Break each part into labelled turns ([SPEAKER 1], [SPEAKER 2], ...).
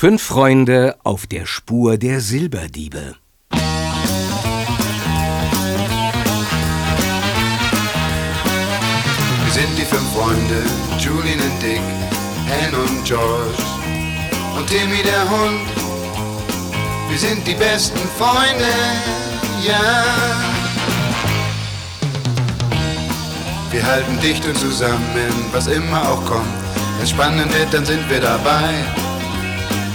[SPEAKER 1] Fünf Freunde auf der Spur der Silberdiebe.
[SPEAKER 2] Wir sind die fünf Freunde, Julian und Dick, Anne und George und Timmy der Hund. Wir sind die besten Freunde, ja. Wir halten dicht und zusammen, was immer auch kommt. Wenn es spannend wird, dann sind wir dabei.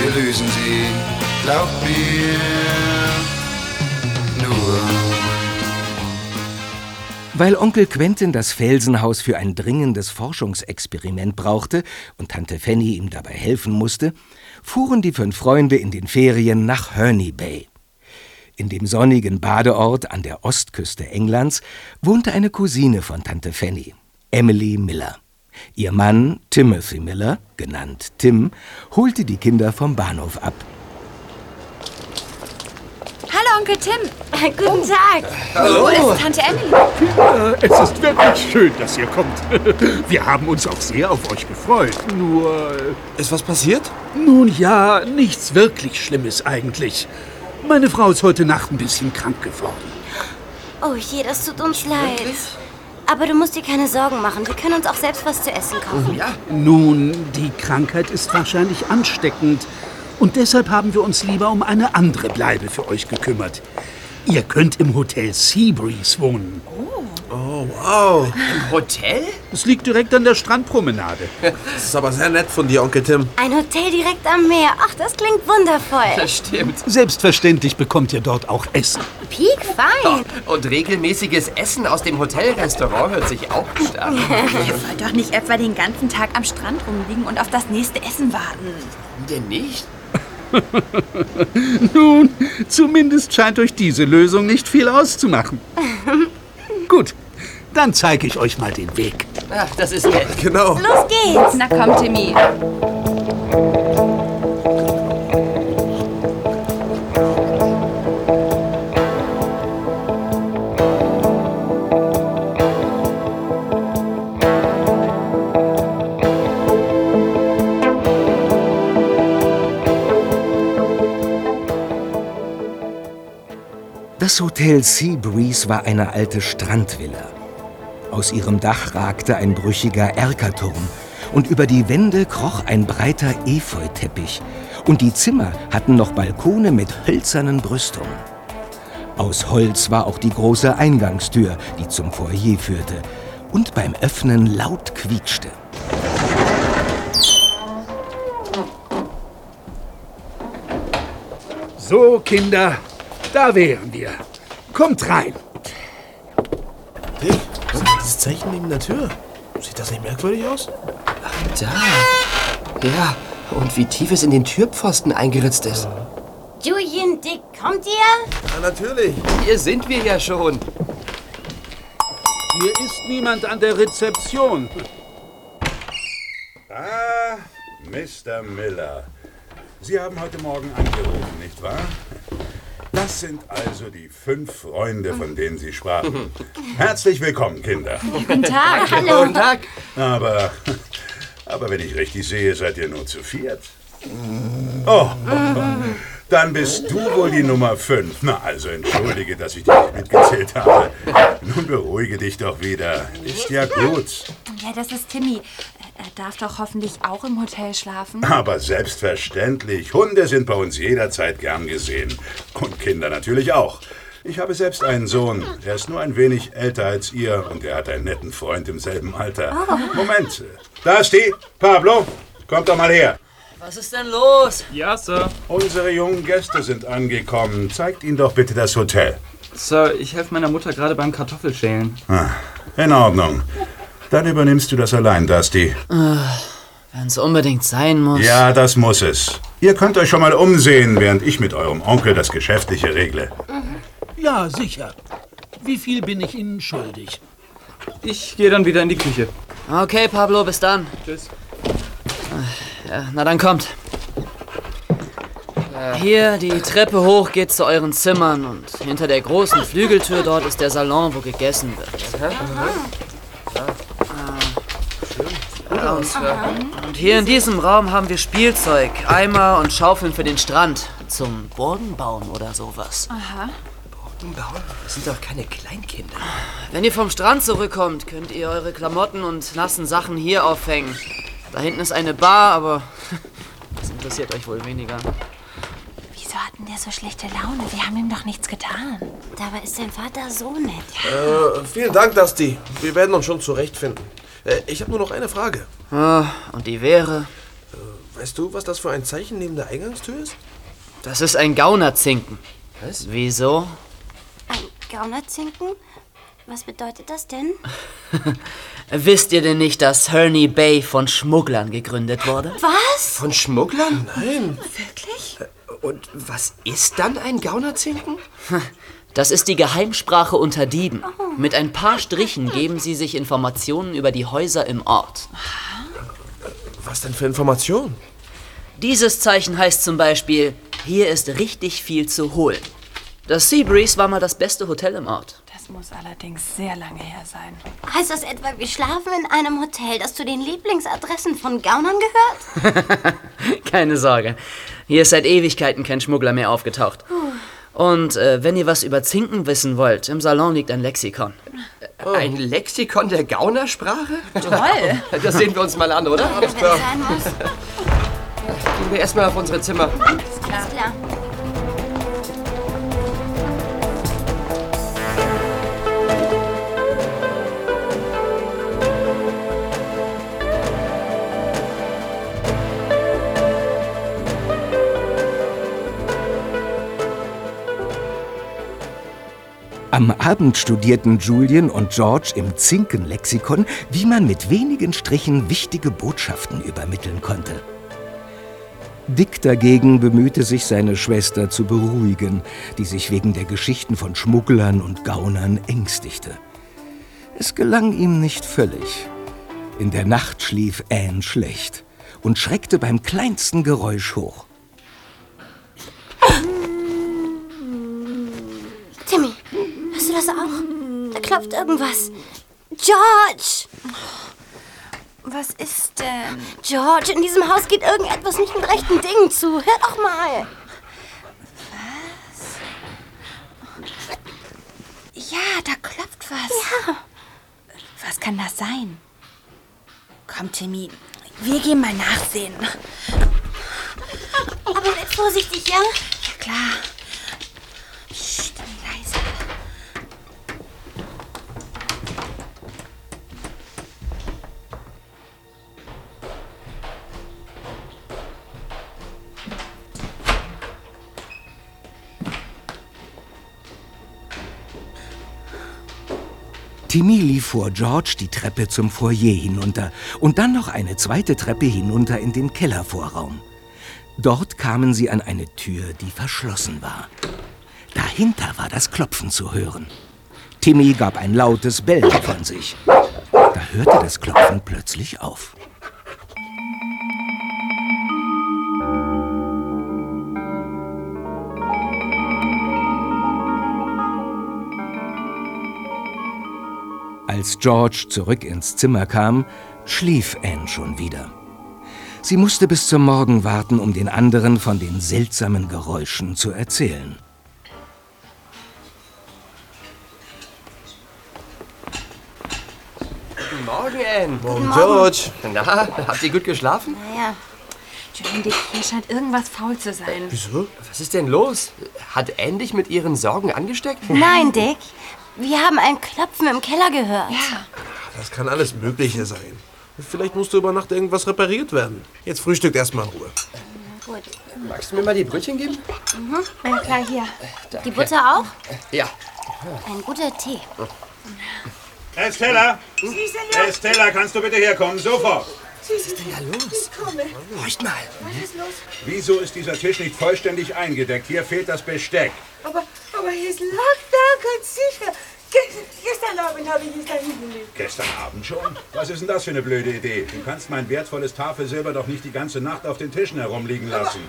[SPEAKER 2] wir lösen sie, glaubt mir, nur.
[SPEAKER 1] Weil Onkel Quentin das Felsenhaus für ein dringendes Forschungsexperiment brauchte und Tante Fanny ihm dabei helfen musste, fuhren die fünf Freunde in den Ferien nach Herney Bay. In dem sonnigen Badeort an der Ostküste Englands wohnte eine Cousine von Tante Fanny, Emily Miller. Ihr Mann, Timothy Miller, genannt Tim, holte die Kinder vom Bahnhof ab.
[SPEAKER 3] Hallo, Onkel Tim. Guten Tag.
[SPEAKER 4] Hallo.
[SPEAKER 3] Wo ist Tante Emily?
[SPEAKER 4] Kinder, es ist wirklich schön, dass ihr kommt. Wir haben uns auch sehr auf euch gefreut. Nur.
[SPEAKER 5] Ist was passiert?
[SPEAKER 4] Nun ja, nichts wirklich Schlimmes eigentlich. Meine Frau ist heute Nacht ein bisschen krank geworden.
[SPEAKER 6] Oh je, das tut uns leid. Aber du musst dir keine Sorgen machen. Wir können uns auch selbst was zu essen kaufen.
[SPEAKER 4] Nun, die Krankheit ist wahrscheinlich ansteckend. Und deshalb haben wir uns lieber um eine andere Bleibe für euch gekümmert. Ihr könnt im Hotel Seabreeze wohnen.
[SPEAKER 5] Oh, wow.
[SPEAKER 7] Im Hotel?
[SPEAKER 4] Es liegt direkt an der Strandpromenade.
[SPEAKER 5] Das ist aber sehr nett von dir, Onkel Tim.
[SPEAKER 6] Ein Hotel direkt am Meer. Ach, das klingt wundervoll.
[SPEAKER 7] Das stimmt.
[SPEAKER 4] Selbstverständlich bekommt ihr dort auch Essen.
[SPEAKER 6] Peak fein.
[SPEAKER 7] Und regelmäßiges Essen aus dem Hotelrestaurant hört sich auch gut an.
[SPEAKER 3] Ihr wollt doch nicht etwa den ganzen Tag am Strand rumliegen und auf das nächste Essen warten.
[SPEAKER 7] Denn nicht?
[SPEAKER 4] Nun, zumindest scheint euch diese Lösung nicht viel auszumachen. Gut, dann zeige ich euch mal den Weg.
[SPEAKER 7] Ach, das ist nett.
[SPEAKER 5] Genau.
[SPEAKER 6] Los geht's.
[SPEAKER 3] Na komm, Timmy.
[SPEAKER 1] Das Hotel Seabreeze war eine alte Strandvilla. Aus ihrem Dach ragte ein brüchiger Erkerturm und über die Wände kroch ein breiter Efeuteppich und die Zimmer hatten noch Balkone mit hölzernen Brüstungen. Aus Holz war auch die große Eingangstür, die zum Foyer führte und beim Öffnen laut quietschte.
[SPEAKER 4] So, Kinder, da wären wir. Kommt rein.
[SPEAKER 5] Dieses Zeichen neben der Tür? Sieht das nicht merkwürdig aus?
[SPEAKER 7] Da. Ja, und wie tief es in den Türpfosten eingeritzt ist.
[SPEAKER 6] Julian, Dick, kommt ihr?
[SPEAKER 5] Ja, natürlich.
[SPEAKER 7] Hier sind wir ja schon.
[SPEAKER 4] Hier ist niemand an der Rezeption.
[SPEAKER 8] Ah, Mr. Miller. Sie haben heute Morgen angerufen, nicht wahr? Das sind also die fünf Freunde, von denen Sie sprachen. Herzlich willkommen, Kinder.
[SPEAKER 3] Guten Tag.
[SPEAKER 6] Hallo.
[SPEAKER 7] Guten Tag.
[SPEAKER 8] Aber, aber wenn ich richtig sehe, seid ihr nur zu viert. Oh, dann bist du wohl die Nummer fünf. Na, also entschuldige, dass ich dich nicht mitgezählt habe. Nun beruhige dich doch wieder. Ist ja gut.
[SPEAKER 3] Ja, das ist Timmy. Er darf doch hoffentlich auch im Hotel schlafen.
[SPEAKER 8] Aber selbstverständlich. Hunde sind bei uns jederzeit gern gesehen. Und Kinder natürlich auch. Ich habe selbst einen Sohn. Er ist nur ein wenig älter als ihr und er hat einen netten Freund im selben Alter. Moment. Da ist die. Pablo, kommt doch mal her.
[SPEAKER 7] Was ist denn los?
[SPEAKER 9] Ja, Sir.
[SPEAKER 8] Unsere jungen Gäste sind angekommen. Zeigt ihnen doch bitte das Hotel.
[SPEAKER 9] Sir, ich helfe meiner Mutter gerade beim Kartoffelschälen.
[SPEAKER 8] Ah, in Ordnung. Dann übernimmst du das allein, Dusty.
[SPEAKER 7] Wenn es unbedingt sein muss.
[SPEAKER 8] Ja, das muss es. Ihr könnt euch schon mal umsehen, während ich mit eurem Onkel das Geschäftliche regle.
[SPEAKER 4] Ja, sicher. Wie viel bin ich Ihnen schuldig?
[SPEAKER 9] Ich gehe dann wieder in die Küche.
[SPEAKER 10] Okay, Pablo, bis dann.
[SPEAKER 9] Tschüss.
[SPEAKER 10] Ja, na dann kommt. Hier, die Treppe hoch geht zu euren Zimmern und hinter der großen Flügeltür dort ist der Salon, wo gegessen wird. Und hier in diesem Raum haben wir Spielzeug, Eimer und Schaufeln für den Strand. Zum Burgen bauen oder sowas.
[SPEAKER 7] Das sind doch keine Kleinkinder.
[SPEAKER 10] Wenn ihr vom Strand zurückkommt, könnt ihr eure Klamotten und nassen Sachen hier aufhängen. Da hinten ist eine Bar, aber das interessiert euch wohl weniger.
[SPEAKER 3] Wieso hatten der so schlechte Laune? Wir haben ihm doch nichts getan.
[SPEAKER 6] Dabei ist dein Vater so nett.
[SPEAKER 5] Äh, vielen Dank, Dusty. Wir werden uns schon zurechtfinden. Äh, ich habe nur noch eine Frage.
[SPEAKER 10] Ah, und die wäre,
[SPEAKER 5] Weißt du, was das für ein Zeichen neben der Eingangstür ist?
[SPEAKER 10] das ist ein Gaunerzinken.
[SPEAKER 7] Was?
[SPEAKER 10] Wieso?
[SPEAKER 6] Ein Gaunerzinken? Was bedeutet das denn?
[SPEAKER 10] Wisst ihr denn nicht, dass Herney Bay von Schmugglern gegründet wurde?
[SPEAKER 6] Was?
[SPEAKER 7] Von Schmugglern?
[SPEAKER 5] Nein.
[SPEAKER 3] Wirklich?
[SPEAKER 7] Und was ist dann ein Gaunerzinken?
[SPEAKER 10] Das ist die Geheimsprache unter Dieben. Mit ein paar Strichen geben sie sich Informationen über die Häuser im Ort.
[SPEAKER 5] Was denn für Informationen?
[SPEAKER 10] Dieses Zeichen heißt zum Beispiel, hier ist richtig viel zu holen. Das Seabreeze war mal das beste Hotel im Ort.
[SPEAKER 3] Das muss allerdings sehr lange her sein.
[SPEAKER 6] Heißt das etwa, wir schlafen in einem Hotel, das zu den Lieblingsadressen von Gaunern gehört?
[SPEAKER 10] Keine Sorge. Hier ist seit Ewigkeiten kein Schmuggler mehr aufgetaucht. Und äh, wenn ihr was über Zinken wissen wollt, im Salon liegt ein Lexikon.
[SPEAKER 7] Ein Lexikon der Gaunersprache?
[SPEAKER 3] Toll.
[SPEAKER 7] Das sehen wir uns mal an, oder?
[SPEAKER 6] Wenn es sein muss.
[SPEAKER 7] Gehen wir erstmal auf unsere Zimmer.
[SPEAKER 6] Alles klar.
[SPEAKER 1] Am Abend studierten Julian und George im Zinkenlexikon, wie man mit wenigen Strichen wichtige Botschaften übermitteln konnte. Dick dagegen bemühte sich, seine Schwester zu beruhigen, die sich wegen der Geschichten von Schmugglern und Gaunern ängstigte. Es gelang ihm nicht völlig. In der Nacht schlief Anne schlecht und schreckte beim kleinsten Geräusch hoch.
[SPEAKER 6] Timmy, hörst du das auch? Da klopft irgendwas. George!
[SPEAKER 3] Was ist denn?
[SPEAKER 6] George, in diesem Haus geht irgendetwas nicht mit rechten Dingen zu. Hör doch mal.
[SPEAKER 3] Ja, da klopft was.
[SPEAKER 6] Ja.
[SPEAKER 3] Was kann das sein? Komm, Timmy, wir gehen mal nachsehen.
[SPEAKER 6] Aber seid vorsichtig, ja?
[SPEAKER 3] Ja, klar. Psst, leise.
[SPEAKER 1] Timmy lief vor George die Treppe zum Foyer hinunter und dann noch eine zweite Treppe hinunter in den Kellervorraum. Dort kamen sie an eine Tür, die verschlossen war. Dahinter war das Klopfen zu hören. Timmy gab ein lautes Bellen von sich. Da hörte das Klopfen plötzlich auf. Als George zurück ins Zimmer kam, schlief Anne schon wieder. Sie musste bis zum Morgen warten, um den anderen von den seltsamen Geräuschen zu erzählen.
[SPEAKER 7] Guten Morgen, Anne.
[SPEAKER 5] Morgen, George.
[SPEAKER 7] Na, habt ihr gut geschlafen?
[SPEAKER 6] Naja.
[SPEAKER 3] Dick, hier scheint irgendwas faul zu sein.
[SPEAKER 5] Wieso?
[SPEAKER 7] Was ist denn los? Hat Anne dich mit ihren Sorgen angesteckt?
[SPEAKER 6] Nein, Dick. Wir haben ein Klopfen im Keller gehört.
[SPEAKER 3] Ja,
[SPEAKER 5] Das kann alles Mögliche sein. Vielleicht musste über Nacht irgendwas repariert werden. Jetzt frühstückt erstmal in Ruhe.
[SPEAKER 6] Gut.
[SPEAKER 7] Magst du mir mal die Brötchen geben?
[SPEAKER 3] na klar, hier.
[SPEAKER 6] Die Butter auch?
[SPEAKER 7] Ja.
[SPEAKER 6] Ein guter Tee.
[SPEAKER 8] Estella! Estella, kannst du bitte herkommen? Sofort!
[SPEAKER 11] Was ist denn da los?
[SPEAKER 5] Horcht mal.
[SPEAKER 11] Was ist los?
[SPEAKER 8] Wieso ist dieser Tisch nicht vollständig eingedeckt? Hier fehlt das Besteck.
[SPEAKER 11] Aber, aber es lag da ganz sicher. Ge gestern Abend habe ich es da hingelegt.
[SPEAKER 8] Gestern Abend schon? Was ist denn das für eine blöde Idee? Du kannst mein wertvolles Tafelsilber doch nicht die ganze Nacht auf den Tischen herumliegen lassen.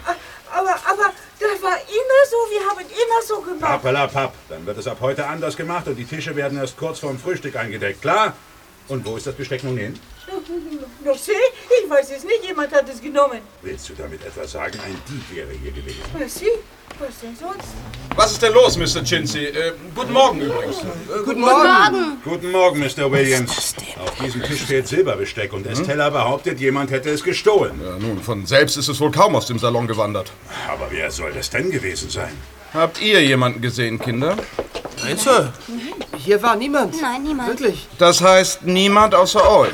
[SPEAKER 11] Aber, aber das war immer so. Wir haben immer so gemacht.
[SPEAKER 8] Pappelapapp. Dann wird es ab heute anders gemacht und die Tische werden erst kurz vorm Frühstück eingedeckt. Klar? Und wo ist das Besteck nun hin?
[SPEAKER 11] Noch seh, ich weiß es nicht. Jemand hat es genommen.
[SPEAKER 8] Willst du damit etwa sagen, ein Dieb wäre hier gewesen?
[SPEAKER 11] Was sie? Was denn sonst?
[SPEAKER 12] Was ist denn los, Mr. Chincy? Äh, guten Morgen übrigens.
[SPEAKER 8] Guten Morgen. Guten Morgen, Mr. Williams. Auf diesem Tisch fehlt Silberbesteck und Estella behauptet, jemand hätte es gestohlen.
[SPEAKER 12] Ja, nun, von selbst ist es wohl kaum aus dem Salon gewandert.
[SPEAKER 8] Aber wer soll das denn gewesen sein?
[SPEAKER 12] Habt ihr jemanden gesehen, Kinder?
[SPEAKER 5] Nein, Sir.
[SPEAKER 10] Hier war niemand.
[SPEAKER 6] Nein, niemand.
[SPEAKER 10] Wirklich.
[SPEAKER 12] Das heißt niemand außer euch.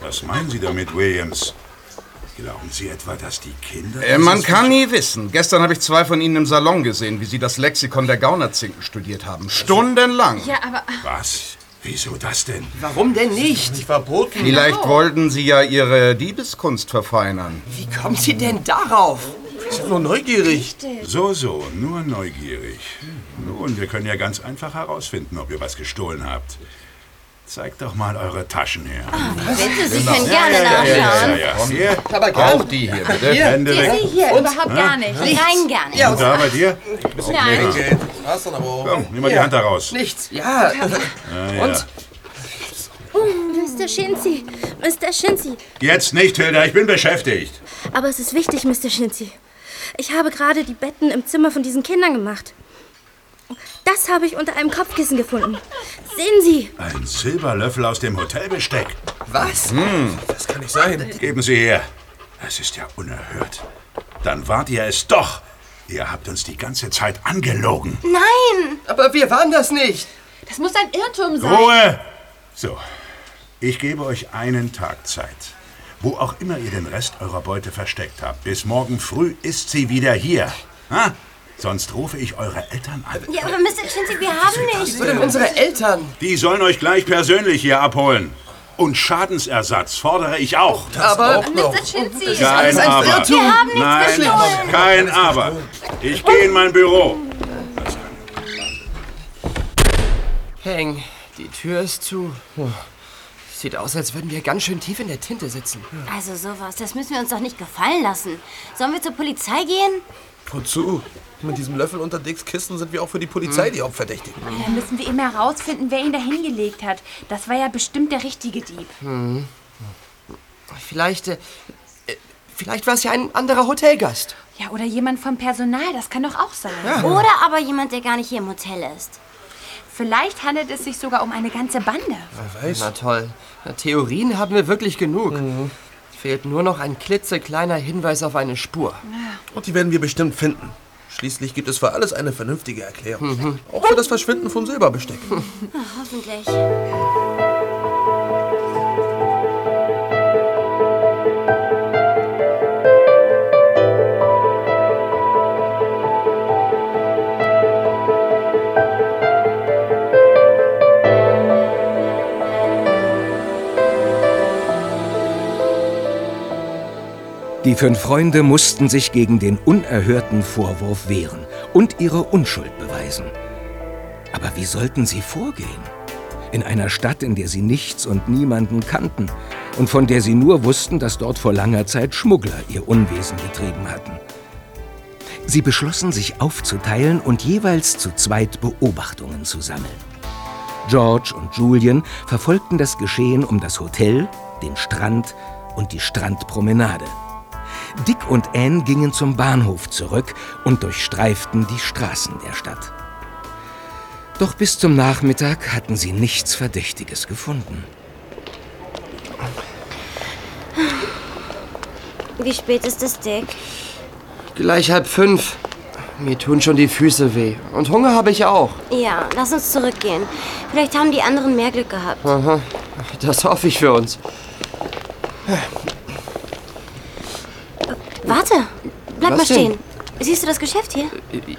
[SPEAKER 8] Was meinen Sie damit, Williams? Glauben Sie etwa, dass die Kinder...
[SPEAKER 12] Äh, man kann nie wissen. Gestern habe ich zwei von ihnen im Salon gesehen, wie sie das Lexikon der Gaunerzinken studiert haben. Stundenlang.
[SPEAKER 3] Ja, aber
[SPEAKER 8] Was? Wieso das denn?
[SPEAKER 10] Warum denn nicht?
[SPEAKER 5] Nicht verboten.
[SPEAKER 12] Vielleicht wollten sie ja ihre Diebeskunst verfeinern.
[SPEAKER 10] Wie kommt sie denn darauf?
[SPEAKER 5] Wir sind nur neugierig.
[SPEAKER 8] So, so, nur neugierig. Nun, wir können ja ganz einfach herausfinden, ob ihr was gestohlen habt. Zeigt doch mal eure Taschen her.
[SPEAKER 6] Bitte, Sie können gerne
[SPEAKER 8] ja, ja, ja,
[SPEAKER 6] nachschauen.
[SPEAKER 8] ja, ja. Hier,
[SPEAKER 10] Aber gern.
[SPEAKER 12] Auch die hier, bitte.
[SPEAKER 8] Hände weg.
[SPEAKER 3] sie hier überhaupt gar nicht.
[SPEAKER 6] Nein, gar nicht.
[SPEAKER 8] Und da bei dir?
[SPEAKER 3] Nein.
[SPEAKER 5] Geld. Aber auch.
[SPEAKER 8] Komm, nimm mal die Hand da raus.
[SPEAKER 10] Nichts. Ja.
[SPEAKER 8] Ja, ja.
[SPEAKER 10] Und?
[SPEAKER 13] Mr. Shinzi, Mr. Shinzi.
[SPEAKER 8] Jetzt nicht, Hilda, ich bin beschäftigt.
[SPEAKER 13] Aber es ist wichtig, Mr. Shinzi. Ich habe gerade die Betten im Zimmer von diesen Kindern gemacht. Das habe ich unter einem Kopfkissen gefunden. Sehen Sie.
[SPEAKER 8] Ein Silberlöffel aus dem Hotelbesteck.
[SPEAKER 10] Was?
[SPEAKER 5] Das kann nicht sein.
[SPEAKER 8] Geben Sie her. Das ist ja unerhört. Dann wart ihr es doch. Ihr habt uns die ganze Zeit angelogen.
[SPEAKER 6] Nein!
[SPEAKER 10] Aber wir waren das nicht.
[SPEAKER 3] Das muss ein Irrtum sein.
[SPEAKER 8] Ruhe! So, ich gebe euch einen Tag Zeit. Wo auch immer ihr den Rest eurer Beute versteckt habt, bis morgen früh ist sie wieder hier. Ha? Sonst rufe ich eure Eltern an.
[SPEAKER 6] Ja, aber Mr. Chinzi, wir haben
[SPEAKER 10] Was
[SPEAKER 6] nicht.
[SPEAKER 10] sind denn unsere Eltern?
[SPEAKER 8] Die sollen euch gleich persönlich hier abholen. Und Schadensersatz fordere ich auch.
[SPEAKER 10] Aber
[SPEAKER 3] Mr. Chinzi.
[SPEAKER 8] Kein
[SPEAKER 10] alles ein
[SPEAKER 8] Aber.
[SPEAKER 6] Wir haben nichts
[SPEAKER 8] Nein,
[SPEAKER 6] gestohlen.
[SPEAKER 8] kein Aber. Ich gehe in mein Büro.
[SPEAKER 10] Peng, die Tür ist zu. Sieht aus, als würden wir ganz schön tief in der Tinte sitzen.
[SPEAKER 6] Also sowas, das müssen wir uns doch nicht gefallen lassen. Sollen wir zur Polizei gehen?
[SPEAKER 5] Wozu? Mit diesem Löffel unter Dicks Kissen sind wir auch für die Polizei die Hauptverdächtigen.
[SPEAKER 3] Dann müssen wir eben herausfinden, wer ihn da hingelegt hat. Das war ja bestimmt der richtige Dieb.
[SPEAKER 10] Vielleicht. Äh, vielleicht war es ja ein anderer Hotelgast.
[SPEAKER 3] Ja, oder jemand vom Personal, das kann doch auch sein.
[SPEAKER 6] Oder aber jemand, der gar nicht hier im Hotel ist.
[SPEAKER 3] Vielleicht handelt es sich sogar um eine ganze Bande.
[SPEAKER 5] Wer weiß.
[SPEAKER 10] Na toll. Na, Theorien haben wir wirklich genug. Fehlt nur noch ein klitzekleiner Hinweis auf eine Spur.
[SPEAKER 5] Und die werden wir bestimmt finden. Schließlich gibt es für alles eine vernünftige Erklärung. Auch für das Verschwinden vom Silberbesteck.
[SPEAKER 6] Ah, hoffentlich.
[SPEAKER 1] Die fünf Freunde mussten sich gegen den unerhörten Vorwurf wehren und ihre Unschuld beweisen. Aber wie sollten sie vorgehen? In einer Stadt, in der sie nichts und niemanden kannten und von der sie nur wussten, dass dort vor langer Zeit Schmuggler ihr Unwesen getrieben hatten. Sie beschlossen, sich aufzuteilen und jeweils zu zweit Beobachtungen zu sammeln. George und Julian verfolgten das Geschehen um das Hotel, den Strand und die Strandpromenade. Dick und Anne gingen zum Bahnhof zurück und durchstreiften die Straßen der Stadt. Doch bis zum Nachmittag hatten sie nichts Verdächtiges gefunden.
[SPEAKER 6] Wie spät ist es, Dick?
[SPEAKER 10] Gleich halb fünf. Mir tun schon die Füße weh. Und Hunger habe ich auch.
[SPEAKER 6] Ja, lass uns zurückgehen. Vielleicht haben die anderen mehr Glück gehabt.
[SPEAKER 10] Aha. Das hoffe ich für uns.
[SPEAKER 6] Warte, bleib
[SPEAKER 10] Was
[SPEAKER 6] mal
[SPEAKER 10] denn?
[SPEAKER 6] stehen. Siehst du das Geschäft hier?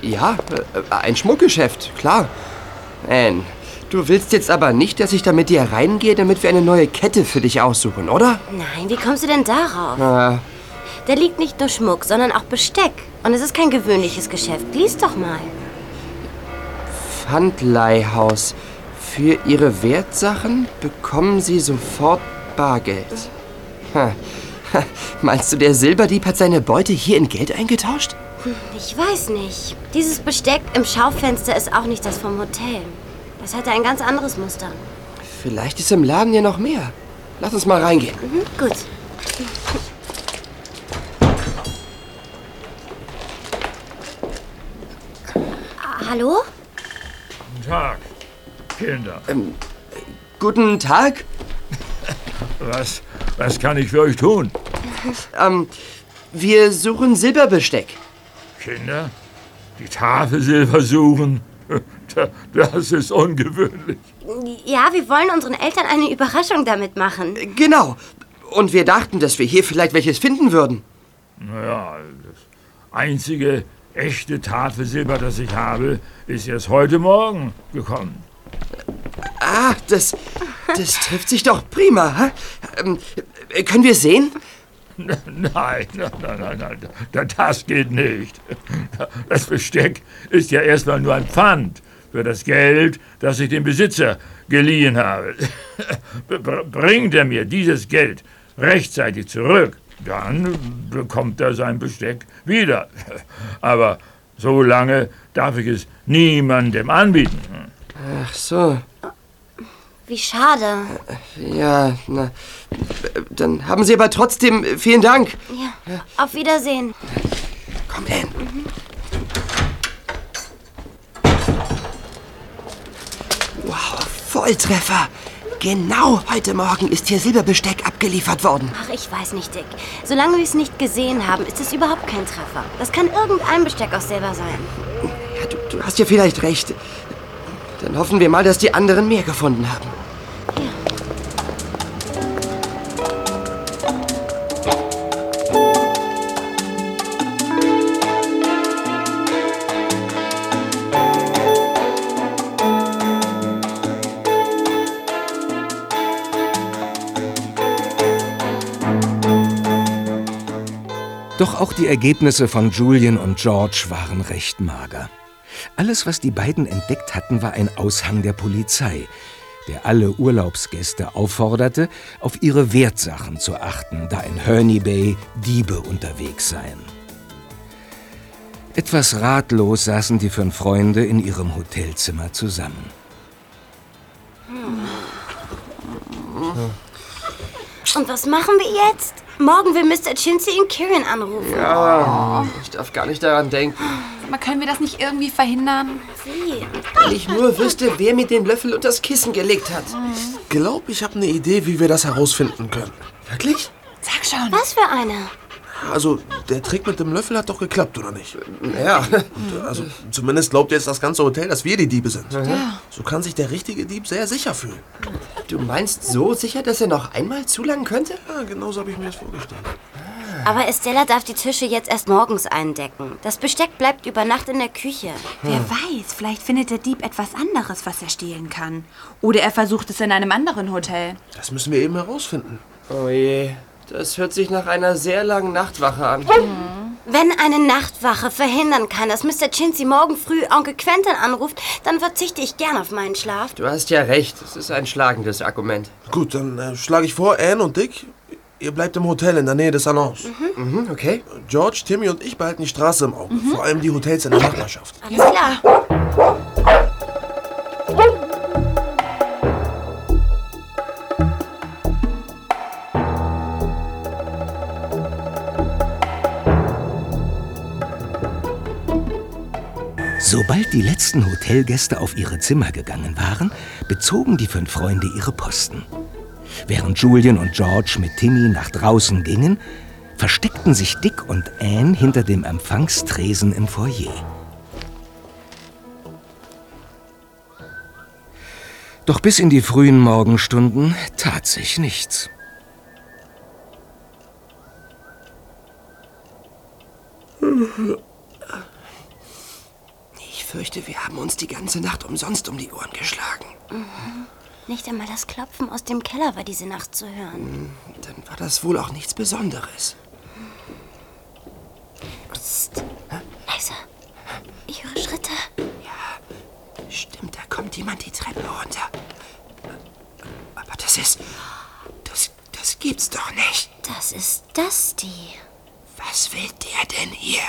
[SPEAKER 10] Ja, äh, ein Schmuckgeschäft, klar. Anne,
[SPEAKER 7] Du willst jetzt aber nicht, dass ich da mit dir reingehe, damit wir eine neue Kette für dich aussuchen, oder?
[SPEAKER 6] Nein, wie kommst du denn darauf?
[SPEAKER 7] Na,
[SPEAKER 6] Da liegt nicht nur Schmuck, sondern auch Besteck. Und es ist kein gewöhnliches Geschäft. Lies doch mal.
[SPEAKER 7] Pfandleihhaus. Für Ihre Wertsachen bekommen Sie sofort Bargeld. Ha. Meinst du, der Silberdieb hat seine Beute hier in Geld eingetauscht?
[SPEAKER 6] Ich weiß nicht. Dieses Besteck im Schaufenster ist auch nicht das vom Hotel. Das hatte ein ganz anderes Muster.
[SPEAKER 7] Vielleicht ist im Laden ja noch mehr. Lass uns mal reingehen.
[SPEAKER 6] Mhm, gut. Ah, Hallo?
[SPEAKER 14] Guten Tag, Kinder.
[SPEAKER 7] Ähm, guten Tag.
[SPEAKER 14] Was, was kann ich für euch tun?
[SPEAKER 7] Ähm, wir suchen Silberbesteck.
[SPEAKER 14] Kinder, die Tafelsilber suchen. Da- Das ist ungewöhnlich.
[SPEAKER 6] Ja, wir wollen unseren Eltern eine Überraschung damit machen.
[SPEAKER 7] Genau. Und wir dachten, dass wir hier vielleicht welches finden würden.
[SPEAKER 14] Naja, das einzige echte Tafelsilber, das ich habe, ist erst heute Morgen gekommen.
[SPEAKER 7] Ah, das, das trifft sich doch prima. hä? Ähm, äh, können wir sehen?
[SPEAKER 14] Nein, nein, nein, nein, nein, da- das geht nicht. Das Besteck ist ja erstmal nur ein Pfand für das Geld, das ich dem Besitzer geliehen habe. Br- Bringt er mir dieses Geld rechtzeitig zurück, dann bekommt er sein Besteck wieder. Aber so lange darf ich es niemandem anbieten.
[SPEAKER 7] Ach so.
[SPEAKER 6] Wie schade.
[SPEAKER 7] Ja, na. Dann haben Sie aber trotzdem äh, vielen Dank.
[SPEAKER 6] Ja. Auf Wiedersehen.
[SPEAKER 7] Komm hin. Wow, Volltreffer. Genau heute Morgen ist hier Silberbesteck abgeliefert worden.
[SPEAKER 6] Ach, ich weiß nicht, Dick. Solange wir es nicht gesehen haben, ist es überhaupt kein Treffer. Das kann irgendein Besteck aus Silber sein.
[SPEAKER 7] Ja, du, du hast ja vielleicht recht. Dann hoffen wir mal, dass die anderen mehr gefunden haben.
[SPEAKER 1] Doch auch die Ergebnisse von Julian und George waren recht mager. Alles, was die beiden entdeckt hatten, war ein Aushang der Polizei, der alle Urlaubsgäste aufforderte, auf ihre Wertsachen zu achten, da in Herney Bay Diebe unterwegs seien. Etwas ratlos saßen die fünf Freunde in ihrem Hotelzimmer zusammen.
[SPEAKER 6] Und was machen wir jetzt? Morgen will Mr. Chinsey in Kirin anrufen.
[SPEAKER 7] Ja, ich darf gar nicht daran denken.
[SPEAKER 3] Aber können wir das nicht irgendwie verhindern?
[SPEAKER 6] Wie?
[SPEAKER 7] Wenn ich nur wüsste, wer mir den Löffel unter das Kissen gelegt hat.
[SPEAKER 5] Ich glaube, ich habe eine Idee, wie wir das herausfinden können.
[SPEAKER 7] Wirklich?
[SPEAKER 3] Sag schon.
[SPEAKER 6] Was für eine?
[SPEAKER 5] Also, der Trick mit dem Löffel hat doch geklappt, oder nicht?
[SPEAKER 7] Ja.
[SPEAKER 5] Also, zumindest glaubt jetzt das ganze Hotel, dass wir die Diebe sind.
[SPEAKER 7] Ja.
[SPEAKER 5] So kann sich der richtige Dieb sehr sicher fühlen.
[SPEAKER 7] Du meinst so sicher, dass er noch einmal zulangen könnte?
[SPEAKER 5] Ja, genau so habe ich mir das vorgestellt.
[SPEAKER 6] Aber Estella darf die Tische jetzt erst morgens eindecken. Das Besteck bleibt über Nacht in der Küche.
[SPEAKER 3] Wer weiß, vielleicht findet der Dieb etwas anderes, was er stehlen kann. Oder er versucht es in einem anderen Hotel.
[SPEAKER 5] Das müssen wir eben herausfinden.
[SPEAKER 7] Oh je, das hört sich nach einer sehr langen Nachtwache an.
[SPEAKER 6] Wenn eine Nachtwache verhindern kann, dass Mr. Chinsey morgen früh Onkel Quentin anruft, dann verzichte ich gern auf meinen Schlaf.
[SPEAKER 7] Du hast ja recht, es ist ein schlagendes Argument.
[SPEAKER 5] Gut, dann äh, schlage ich vor, Anne und Dick, ihr bleibt im Hotel in der Nähe des Salons.
[SPEAKER 7] Mhm, okay.
[SPEAKER 5] George, Timmy und ich behalten die Straße im Auge. Vor allem die Hotels in der Nachbarschaft.
[SPEAKER 6] Alles klar.
[SPEAKER 1] Sobald die letzten Hotelgäste auf ihre Zimmer gegangen waren, bezogen die fünf Freunde ihre Posten. Während Julian und George mit Timmy nach draußen gingen, versteckten sich Dick und Anne hinter dem Empfangstresen im Foyer. Doch bis in die frühen Morgenstunden tat sich nichts.
[SPEAKER 7] Ich fürchte, wir haben uns die ganze Nacht umsonst um die Ohren geschlagen.
[SPEAKER 6] Mhm. Nicht einmal das Klopfen aus dem Keller war diese Nacht zu hören.
[SPEAKER 7] Dann war das wohl auch nichts Besonderes.
[SPEAKER 6] Psst. Leise. Ich höre Schritte.
[SPEAKER 7] Stimmt, da kommt jemand die Treppe runter. Aber das ist. Das, das gibt's doch nicht.
[SPEAKER 6] Das ist Dusty.
[SPEAKER 7] Was will der denn hier?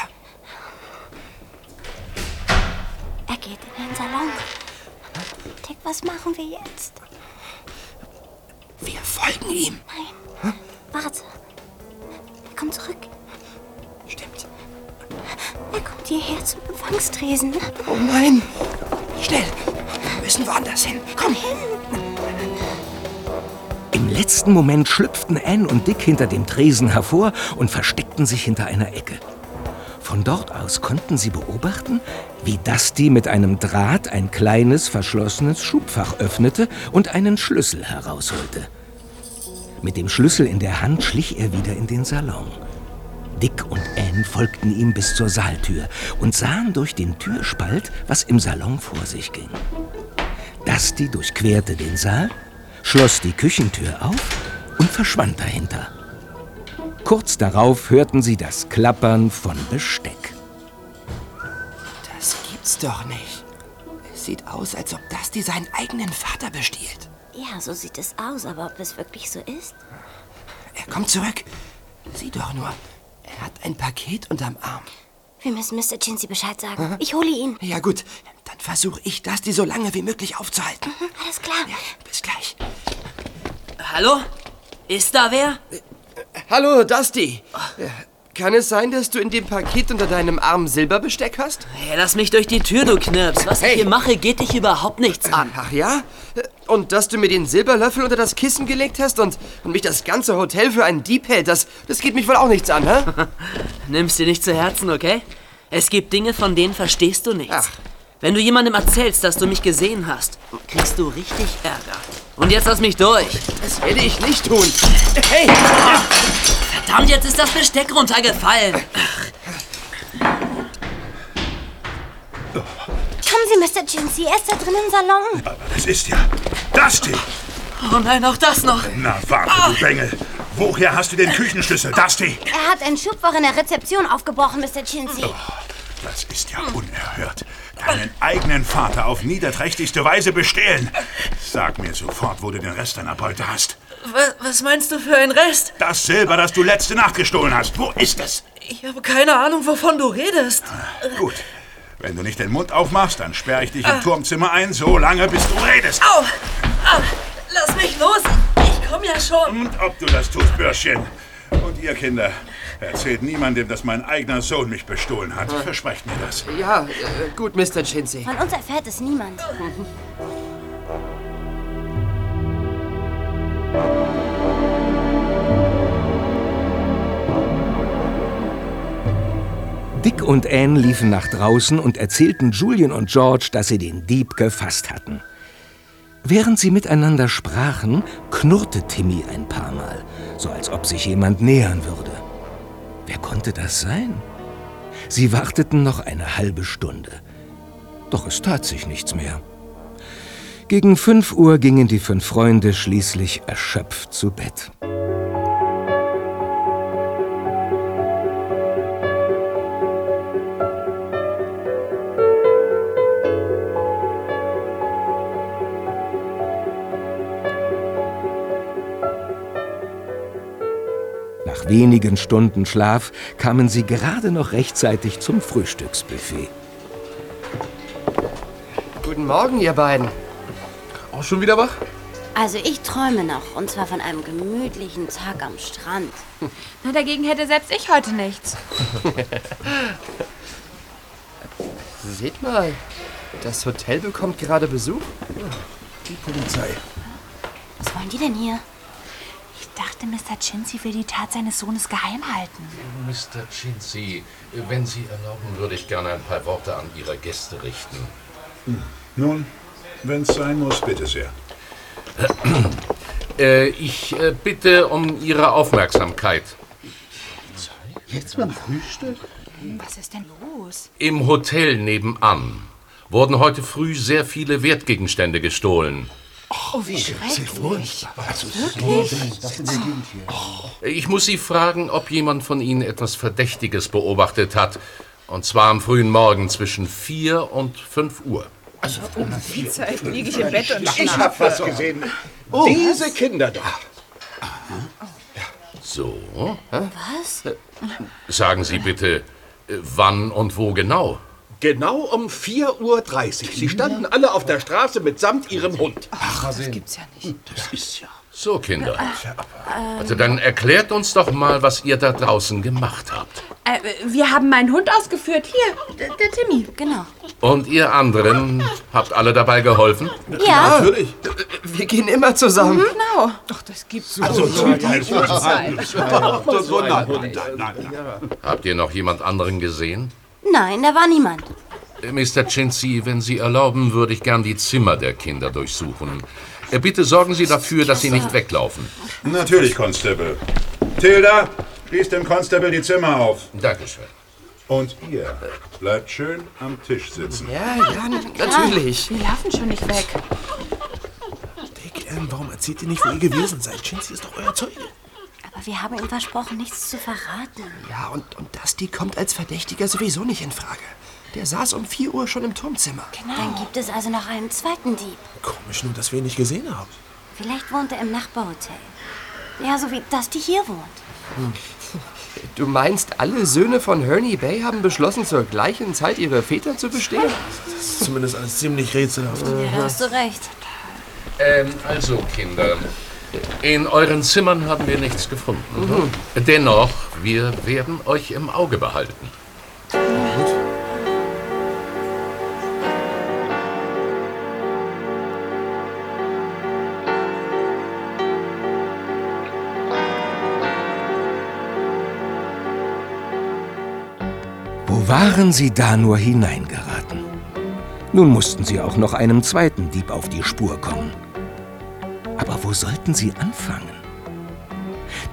[SPEAKER 6] Er geht in den Salon. Dick, was machen wir jetzt?
[SPEAKER 7] Wir folgen ihm.
[SPEAKER 6] Nein. Warte. Er kommt zurück.
[SPEAKER 7] Stimmt.
[SPEAKER 6] Er kommt hierher zum Empfangstresen.
[SPEAKER 7] Oh nein! Schnell! Wir müssen woanders hin.
[SPEAKER 6] Komm hin!
[SPEAKER 1] Im letzten Moment schlüpften Anne und Dick hinter dem Tresen hervor und versteckten sich hinter einer Ecke. Von dort aus konnten sie beobachten, wie Dusty mit einem Draht ein kleines, verschlossenes Schubfach öffnete und einen Schlüssel herausholte. Mit dem Schlüssel in der Hand schlich er wieder in den Salon. Dick und Anne folgten ihm bis zur Saaltür und sahen durch den Türspalt, was im Salon vor sich ging. Dusty durchquerte den Saal, schloss die Küchentür auf und verschwand dahinter. Kurz darauf hörten sie das Klappern von Besteck.
[SPEAKER 7] Das gibt's doch nicht. Es sieht aus, als ob Dusty seinen eigenen Vater bestiehlt.
[SPEAKER 6] Ja, so sieht es aus, aber ob es wirklich so ist?
[SPEAKER 7] Er kommt zurück. Sieh doch nur. Er hat ein Paket unterm Arm.
[SPEAKER 6] Wir müssen Mr. Chinsey Bescheid sagen. Ich hole ihn.
[SPEAKER 7] Ja gut, dann versuche ich, Dusty so lange wie möglich aufzuhalten.
[SPEAKER 6] Mhm, alles klar.
[SPEAKER 7] Bis gleich.
[SPEAKER 10] Hallo? Ist da wer?
[SPEAKER 7] Hallo, Dusty. Kann es sein, dass du in dem Paket unter deinem Arm Silberbesteck hast?
[SPEAKER 10] Hey, lass mich durch die Tür, du Knirps. Was ich hier mache, geht dich überhaupt nichts an.
[SPEAKER 7] Ach ja? Und dass du mir den Silberlöffel unter das Kissen gelegt hast und, und mich das ganze Hotel für einen Dieb hält, das, das geht mich wohl auch nichts an, hä?
[SPEAKER 10] Nimm's dir nicht zu Herzen, okay? Es gibt Dinge, von denen verstehst du nichts. Wenn du jemandem erzählst, dass du mich gesehen hast, kriegst du richtig Ärger. Und jetzt lass mich durch.
[SPEAKER 7] Das werde ich nicht tun. Hey!
[SPEAKER 10] Verdammt, jetzt ist das Besteck runtergefallen.
[SPEAKER 6] Kommen Sie, Mr. Chinsey. Er ist da drin im Salon.
[SPEAKER 8] Aber das ist ja Dusty.
[SPEAKER 10] Oh nein, auch das noch.
[SPEAKER 8] Na, warte, du Bengel. Woher hast du den Küchenschlüssel, Dusty?
[SPEAKER 6] Er hat ein Schubfach in der Rezeption aufgebrochen, Mr. Chinsey.
[SPEAKER 8] Das ist ja unerhört. Deinen eigenen Vater auf niederträchtigste Weise bestehlen. Sag mir sofort, wo du den Rest deiner Beute hast.
[SPEAKER 10] Was, was meinst du für ein Rest?
[SPEAKER 8] Das Silber, das du letzte Nacht gestohlen hast. Wo ist es?
[SPEAKER 10] Ich habe keine Ahnung, wovon du redest.
[SPEAKER 8] Gut. Wenn du nicht den Mund aufmachst, dann sperre ich dich im Turmzimmer ein, so lange, bis du redest.
[SPEAKER 10] Au! Au! Lass mich los! Ich komme ja schon.
[SPEAKER 8] Und ob du das tust, Bürschchen. Und ihr Kinder, erzählt niemandem, dass mein eigener Sohn mich bestohlen hat. Versprecht mir das.
[SPEAKER 7] Ja, äh, gut, Mr. Chinsey.
[SPEAKER 6] Von uns erfährt es niemand.
[SPEAKER 1] Dick und Anne liefen nach draußen und erzählten Julian und George, dass sie den Dieb gefasst hatten. Während sie miteinander sprachen, knurrte Timmy ein paar Mal, so als ob sich jemand nähern würde. Wer konnte das sein? Sie warteten noch eine halbe Stunde. Doch es tat sich nichts mehr. Gegen fünf Uhr gingen die fünf Freunde schließlich erschöpft zu Bett. Nach wenigen Stunden Schlaf kamen sie gerade noch rechtzeitig zum Frühstücksbuffet.
[SPEAKER 7] Guten Morgen, ihr beiden.
[SPEAKER 5] Auch schon wieder wach?
[SPEAKER 6] Also ich träume noch, und zwar von einem gemütlichen Tag am Strand.
[SPEAKER 3] Na, dagegen hätte selbst ich heute nichts.
[SPEAKER 7] Seht mal, das Hotel bekommt gerade Besuch.
[SPEAKER 8] Die Polizei.
[SPEAKER 6] Was wollen die denn hier?
[SPEAKER 3] Ich dachte, Mr. Chinsey will die Tat seines Sohnes geheim halten.
[SPEAKER 15] Mr. Chinsey, wenn Sie erlauben, würde ich gerne ein paar Worte an Ihre Gäste richten.
[SPEAKER 8] Nun, wenn es sein muss, bitte sehr.
[SPEAKER 15] Äh, ich äh, bitte um Ihre Aufmerksamkeit.
[SPEAKER 4] Jetzt beim Frühstück?
[SPEAKER 3] Was ist denn los?
[SPEAKER 15] Im Hotel nebenan wurden heute früh sehr viele Wertgegenstände gestohlen.
[SPEAKER 11] Oh, wie schrecklich.
[SPEAKER 15] Ich muss Sie fragen, ob jemand von Ihnen etwas Verdächtiges beobachtet hat. Und zwar am frühen Morgen zwischen 4 und 5 Uhr.
[SPEAKER 11] Also um die Zeit liege ich im Bett und schlafe.
[SPEAKER 16] Ich hab was gesehen. Diese Kinder da.
[SPEAKER 15] So.
[SPEAKER 6] Was?
[SPEAKER 15] Sagen Sie bitte, wann und wo genau?
[SPEAKER 16] Genau um 4.30 Uhr. Sie standen alle auf der Straße mitsamt ihrem Hund.
[SPEAKER 11] Ach, das gibt's ja nicht.
[SPEAKER 16] Das ist ja...
[SPEAKER 15] So, Kinder. Also dann erklärt uns doch mal, was ihr da draußen gemacht habt.
[SPEAKER 3] Äh, wir haben meinen Hund ausgeführt. Hier, der, der Timmy.
[SPEAKER 6] Genau.
[SPEAKER 15] Und ihr anderen habt alle dabei geholfen?
[SPEAKER 6] Ja.
[SPEAKER 7] Natürlich. Wir gehen immer zusammen.
[SPEAKER 3] Genau.
[SPEAKER 11] Doch, das gibt's
[SPEAKER 8] Also,
[SPEAKER 11] nicht.
[SPEAKER 8] zum
[SPEAKER 11] Teil.
[SPEAKER 15] Habt ihr noch jemand anderen gesehen?
[SPEAKER 6] Nein, da war niemand.
[SPEAKER 15] Äh, Mr. Chincy, wenn Sie erlauben, würde ich gern die Zimmer der Kinder durchsuchen. Äh, Bitte sorgen Sie dafür, dass sie nicht weglaufen.
[SPEAKER 8] Natürlich, Constable. Tilda, schließt dem Constable die Zimmer auf.
[SPEAKER 15] Dankeschön.
[SPEAKER 8] Und ihr bleibt schön am Tisch sitzen.
[SPEAKER 7] Ja, ja, natürlich.
[SPEAKER 3] Wir laufen schon nicht weg.
[SPEAKER 5] Dick, ähm, warum erzählt ihr nicht, wo ihr gewesen seid? Chinzy ist doch euer Zeuge.
[SPEAKER 6] Aber wir haben ihm versprochen, nichts zu verraten.
[SPEAKER 7] Ja, und, und Dusty kommt als Verdächtiger sowieso nicht in Frage. Der saß um 4 Uhr schon im Turmzimmer.
[SPEAKER 6] Dann gibt es also noch einen zweiten Dieb.
[SPEAKER 5] Komisch nur, dass wir ihn nicht gesehen haben.
[SPEAKER 6] Vielleicht wohnt er im Nachbarhotel. Ja, so wie Dusty hier wohnt.
[SPEAKER 7] Du meinst, alle Söhne von Herney Bay haben beschlossen, zur gleichen Zeit ihre Väter zu bestehen?
[SPEAKER 5] Das ist zumindest alles ziemlich rätselhaft.
[SPEAKER 6] Ja, da hast du recht.
[SPEAKER 15] Ähm, also, Kinder. In euren Zimmern haben wir nichts gefunden. Dennoch, wir werden euch im Auge behalten.
[SPEAKER 1] Wo waren sie da nur hineingeraten? Nun mussten sie auch noch einem zweiten Dieb auf die Spur kommen. Aber wo sollten sie anfangen?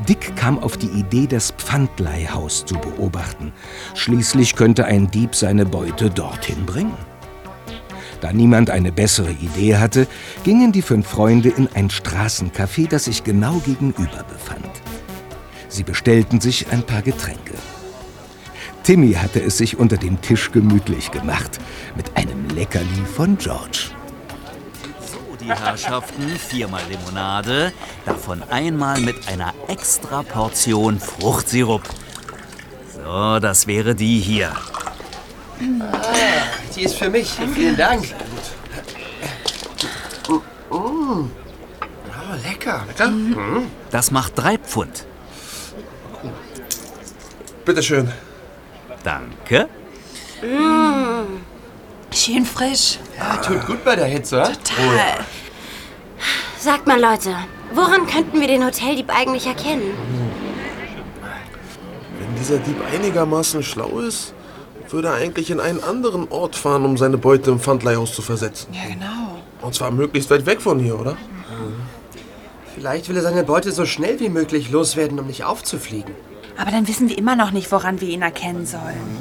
[SPEAKER 1] Dick kam auf die Idee, das Pfandleihhaus zu beobachten. Schließlich könnte ein Dieb seine Beute dorthin bringen. Da niemand eine bessere Idee hatte, gingen die fünf Freunde in ein Straßencafé, das sich genau gegenüber befand. Sie bestellten sich ein paar Getränke. Timmy hatte es sich unter dem Tisch gemütlich gemacht, mit einem Leckerli von George.
[SPEAKER 17] Die Herrschaften, viermal Limonade, davon einmal mit einer extra Portion Fruchtsirup. So, das wäre die hier.
[SPEAKER 7] Die ist für mich. Vielen Dank. Mm. Oh, lecker. Lecker?
[SPEAKER 17] Das macht drei Pfund.
[SPEAKER 5] Bitteschön.
[SPEAKER 17] Danke.
[SPEAKER 3] Mm. Schön frisch.
[SPEAKER 7] Ja, tut gut bei der Hitze.
[SPEAKER 3] Total.
[SPEAKER 6] Sagt mal, Leute, woran könnten wir den Hoteldieb eigentlich erkennen?
[SPEAKER 5] Wenn dieser Dieb einigermaßen schlau ist, würde er eigentlich in einen anderen Ort fahren, um seine Beute im Pfandleihhaus zu versetzen.
[SPEAKER 3] Ja, genau.
[SPEAKER 5] Und zwar möglichst weit weg von hier, oder?
[SPEAKER 7] Vielleicht will er seine Beute so schnell wie möglich loswerden, um nicht aufzufliegen.
[SPEAKER 3] Aber dann wissen wir immer noch nicht, woran wir ihn erkennen sollen.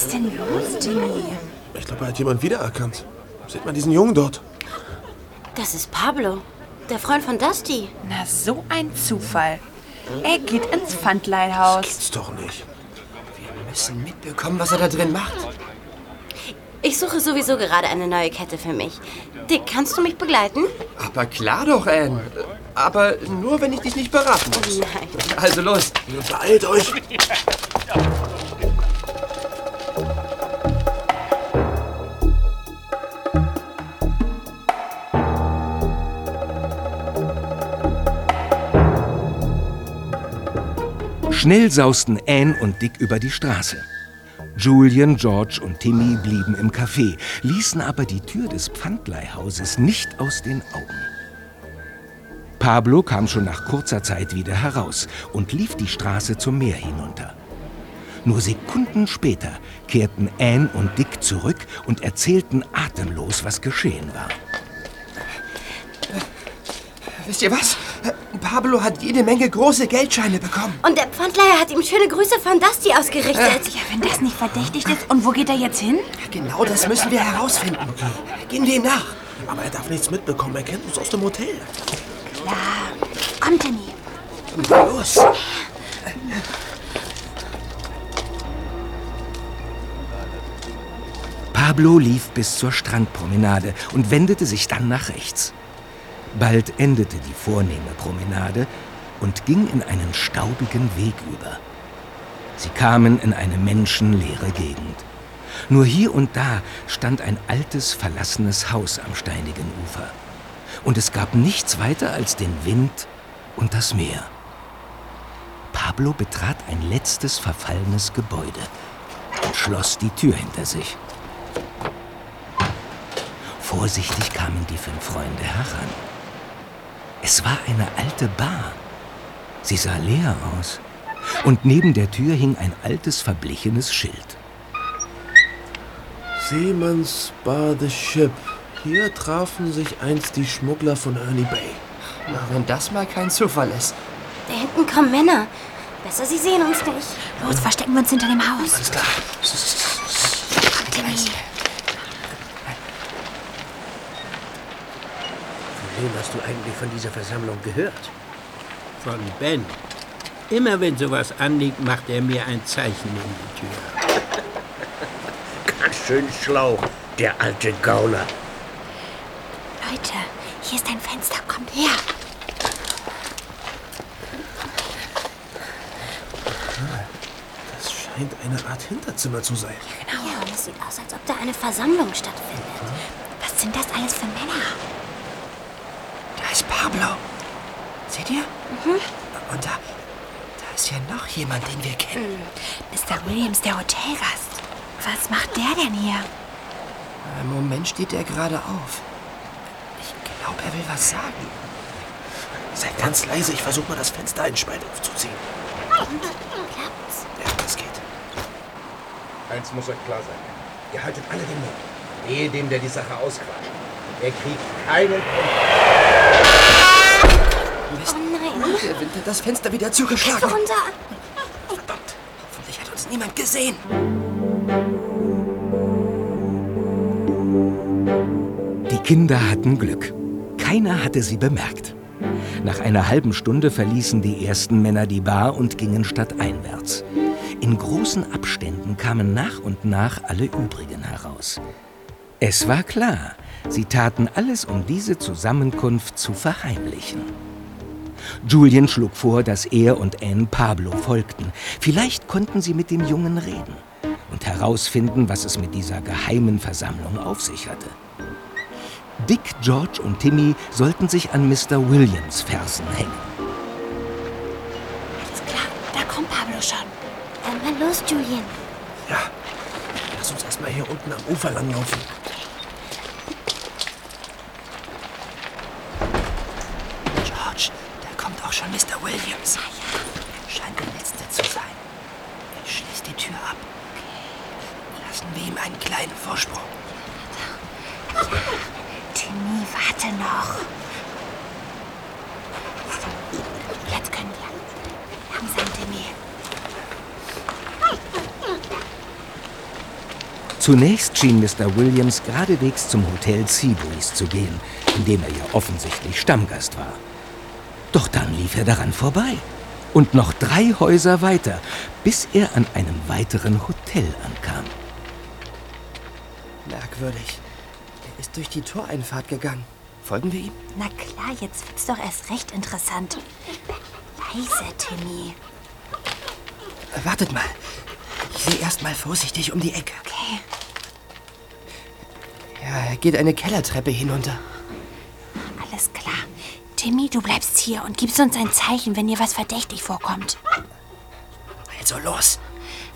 [SPEAKER 3] Was ist denn los, Jimmy?
[SPEAKER 5] Ich glaube, er hat jemand wiedererkannt. Sieht man diesen Jungen dort?
[SPEAKER 6] Das ist Pablo, der Freund von Dusty.
[SPEAKER 3] Na, so ein Zufall. Er geht ins Pfandleihhaus.
[SPEAKER 5] Ist doch nicht.
[SPEAKER 7] Wir müssen mitbekommen, was er da drin macht.
[SPEAKER 6] Ich suche sowieso gerade eine neue Kette für mich. Dick, kannst du mich begleiten?
[SPEAKER 7] Aber klar doch, Anne. Aber nur, wenn ich dich nicht beraten muss.
[SPEAKER 6] Nein.
[SPEAKER 7] Also los.
[SPEAKER 5] Beeilt euch.
[SPEAKER 1] Schnell sausten Anne und Dick über die Straße. Julian, George und Timmy blieben im Café, ließen aber die Tür des Pfandleihhauses nicht aus den Augen. Pablo kam schon nach kurzer Zeit wieder heraus und lief die Straße zum Meer hinunter. Nur Sekunden später kehrten Anne und Dick zurück und erzählten atemlos, was geschehen war.
[SPEAKER 7] Wisst ihr was? Pablo hat jede Menge große Geldscheine bekommen.
[SPEAKER 6] Und der Pfandleiher hat ihm schöne Grüße von Dusty ausgerichtet.
[SPEAKER 3] Ja, wenn das nicht verdächtig ist. Und wo geht er jetzt hin?
[SPEAKER 7] Genau das müssen wir herausfinden. Gehen wir ihm nach.
[SPEAKER 5] Aber er darf nichts mitbekommen. Er kennt uns aus dem Hotel.
[SPEAKER 3] Ja. Timmy.
[SPEAKER 7] Los.
[SPEAKER 1] Pablo lief bis zur Strandpromenade und wendete sich dann nach rechts. Bald endete die vornehme Promenade und ging in einen staubigen Weg über. Sie kamen in eine menschenleere Gegend. Nur hier und da stand ein altes, verlassenes Haus am steinigen Ufer. Und es gab nichts weiter als den Wind und das Meer. Pablo betrat ein letztes verfallenes Gebäude und schloss die Tür hinter sich. Vorsichtig kamen die fünf Freunde heran. Es war eine alte Bar. Sie sah leer aus. Und neben der Tür hing ein altes, verblichenes Schild.
[SPEAKER 5] Seemanns Bar The Ship. Hier trafen sich einst die Schmuggler von Ernie Bay.
[SPEAKER 7] Na, wenn das mal kein Zufall ist.
[SPEAKER 6] Da hinten kommen Männer. Besser, sie sehen uns nicht.
[SPEAKER 3] Los, verstecken wir uns hinter dem Haus.
[SPEAKER 5] Alles klar.
[SPEAKER 3] Komm, Timmy.
[SPEAKER 18] Wem hast du eigentlich von dieser Versammlung gehört? Von Ben. Immer wenn sowas anliegt, macht er mir ein Zeichen in die Tür. Ganz schön schlau, der alte Gauner.
[SPEAKER 3] Leute, hier ist ein Fenster. Kommt her.
[SPEAKER 5] Das scheint eine Art Hinterzimmer zu sein.
[SPEAKER 6] Genau. Ja, und es sieht aus, als ob da eine Versammlung stattfindet.
[SPEAKER 3] Was sind das alles für Männer?
[SPEAKER 7] Da ist Pablo. Seht ihr? Und da, da ist ja noch jemand, den wir kennen.
[SPEAKER 3] Mr. Williams, der Hotelgast. Was macht der denn hier?
[SPEAKER 7] Im Moment steht er gerade auf. Ich glaube, er will was sagen.
[SPEAKER 5] Seid ganz leise, ich versuche mal das Fenster ein Spalt aufzuziehen.
[SPEAKER 6] Und klappt's?
[SPEAKER 5] Ja, das geht.
[SPEAKER 16] Eins muss euch klar sein. Ihr haltet alle den Mund. Wehe dem, der die Sache ausquatscht. Er kriegt keinen
[SPEAKER 7] Mist. Das Fenster wieder zugeschlagen.
[SPEAKER 6] Runter.
[SPEAKER 7] Hoffentlich hat uns niemand gesehen.
[SPEAKER 1] Die Kinder hatten Glück. Keiner hatte sie bemerkt. Nach einer halben Stunde verließen die ersten Männer die Bar und gingen stadteinwärts. In großen Abständen kamen nach und nach alle übrigen heraus. Es war klar, sie taten alles, um diese Zusammenkunft zu verheimlichen. Julian schlug vor, dass er und Anne Pablo folgten. Vielleicht konnten sie mit dem Jungen reden und herausfinden, was es mit dieser geheimen Versammlung auf sich hatte. Dick, George und Timmy sollten sich an Mr. Williams Fersen hängen.
[SPEAKER 3] Alles klar, da kommt Pablo schon.
[SPEAKER 6] Dann mal los, Julian.
[SPEAKER 5] Ja. Lass uns erstmal hier unten am Ufer langlaufen.
[SPEAKER 7] George, Mr. Williams. Scheint der Letzte zu sein. Schließ die Tür ab. Lassen wir ihm einen kleinen Vorsprung.
[SPEAKER 3] Timmy, warte noch. So, jetzt können wir. Langsam, Timmy.
[SPEAKER 1] Zunächst schien Mr. Williams geradewegs zum Hotel Seabreeze zu gehen, in dem er ja offensichtlich Stammgast war. Doch dann lief er daran vorbei. Und noch drei Häuser weiter, bis er an einem weiteren Hotel ankam.
[SPEAKER 7] Merkwürdig. Er ist durch die Toreinfahrt gegangen. Folgen wir ihm?
[SPEAKER 3] Na klar, jetzt wird's doch erst recht interessant. Leise, Timmy.
[SPEAKER 7] Wartet mal. Ich sehe erst mal vorsichtig um die Ecke.
[SPEAKER 3] Okay.
[SPEAKER 7] Ja, er geht eine Kellertreppe hinunter.
[SPEAKER 3] Alles klar. Timmy, du bleibst hier und gibst uns ein Zeichen, wenn dir was verdächtig vorkommt.
[SPEAKER 7] Also los.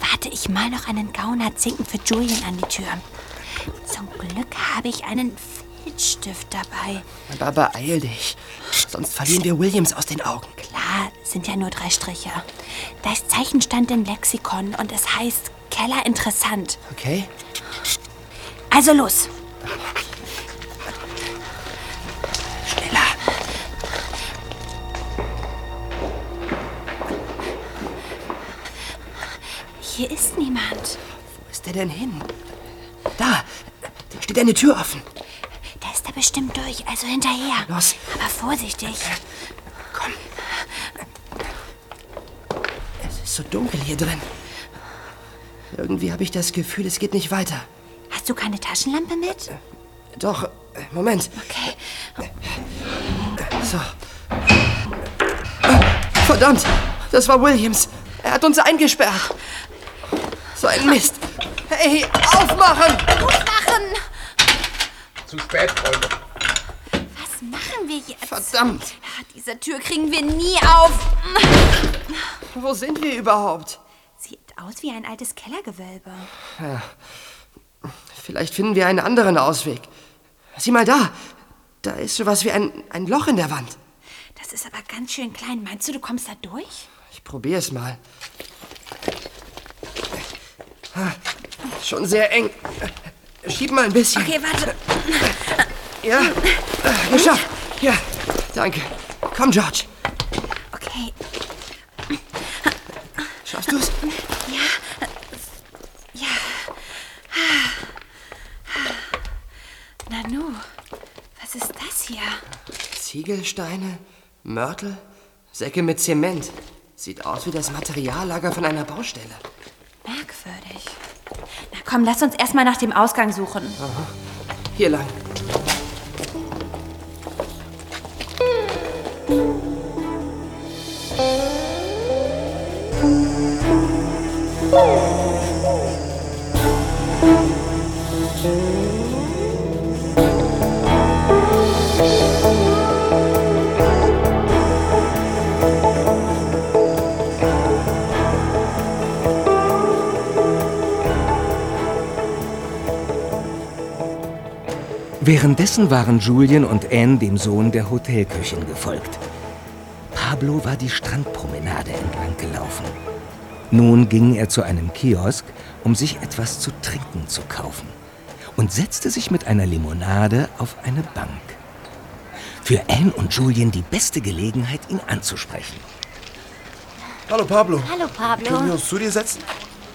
[SPEAKER 3] Warte, ich mal noch einen Gauner Zinken für Julian an die Tür. Zum Glück habe ich einen Filzstift dabei.
[SPEAKER 7] Aber beeil dich. Sonst verlieren wir Williams aus den Augen.
[SPEAKER 3] Klar, sind ja nur drei Striche. Das Zeichen stand im Lexikon und es heißt Keller interessant.
[SPEAKER 7] Okay?
[SPEAKER 3] Also los. Hier ist niemand.
[SPEAKER 7] Wo ist der denn hin? Da, da steht eine Tür offen.
[SPEAKER 3] Da ist er bestimmt durch, also hinterher.
[SPEAKER 7] Los.
[SPEAKER 3] Aber vorsichtig.
[SPEAKER 7] Komm. Es ist so dunkel hier drin. Irgendwie habe ich das Gefühl, es geht nicht weiter.
[SPEAKER 3] Hast du keine Taschenlampe mit?
[SPEAKER 7] Doch, äh, Moment.
[SPEAKER 3] Okay.
[SPEAKER 7] So. Verdammt, das war Williams. Er hat uns eingesperrt. So ein Mist. Hey, aufmachen!
[SPEAKER 3] Aufmachen!
[SPEAKER 15] Zu spät, Freunde.
[SPEAKER 3] Was machen wir jetzt?
[SPEAKER 7] Verdammt.
[SPEAKER 3] Diese Tür kriegen wir nie auf.
[SPEAKER 7] Wo sind wir überhaupt?
[SPEAKER 3] Sieht aus wie ein altes Kellergewölbe.
[SPEAKER 7] Ja. Vielleicht finden wir einen anderen Ausweg. Sieh mal da. Da ist sowas wie ein, ein Loch in der Wand.
[SPEAKER 3] Das ist aber ganz schön klein. Meinst du, du kommst da durch?
[SPEAKER 7] Ich probiere es mal. Schon sehr eng. Schieb mal ein bisschen.
[SPEAKER 3] Okay, warte.
[SPEAKER 7] Ja, geschafft. Ja, danke. Komm, George.
[SPEAKER 3] Okay.
[SPEAKER 7] Schaffst du's?
[SPEAKER 3] Ja. Ja. Nanu, was ist das hier?
[SPEAKER 7] Ziegelsteine, Mörtel, Säcke mit Zement. Sieht aus wie das Materiallager von einer Baustelle.
[SPEAKER 3] Merkwürdig. Na komm, lass uns erstmal nach dem Ausgang suchen.
[SPEAKER 7] Hier lang.
[SPEAKER 1] Währenddessen waren Julien und Anne dem Sohn der Hotelköchin gefolgt. Pablo war die Strandpromenade entlang gelaufen. Nun ging er zu einem Kiosk, um sich etwas zu trinken zu kaufen und setzte sich mit einer Limonade auf eine Bank. Für Anne und Julien die beste Gelegenheit, ihn anzusprechen.
[SPEAKER 5] Hallo Pablo.
[SPEAKER 6] Hallo, Pablo.
[SPEAKER 5] Können wir uns zu dir setzen?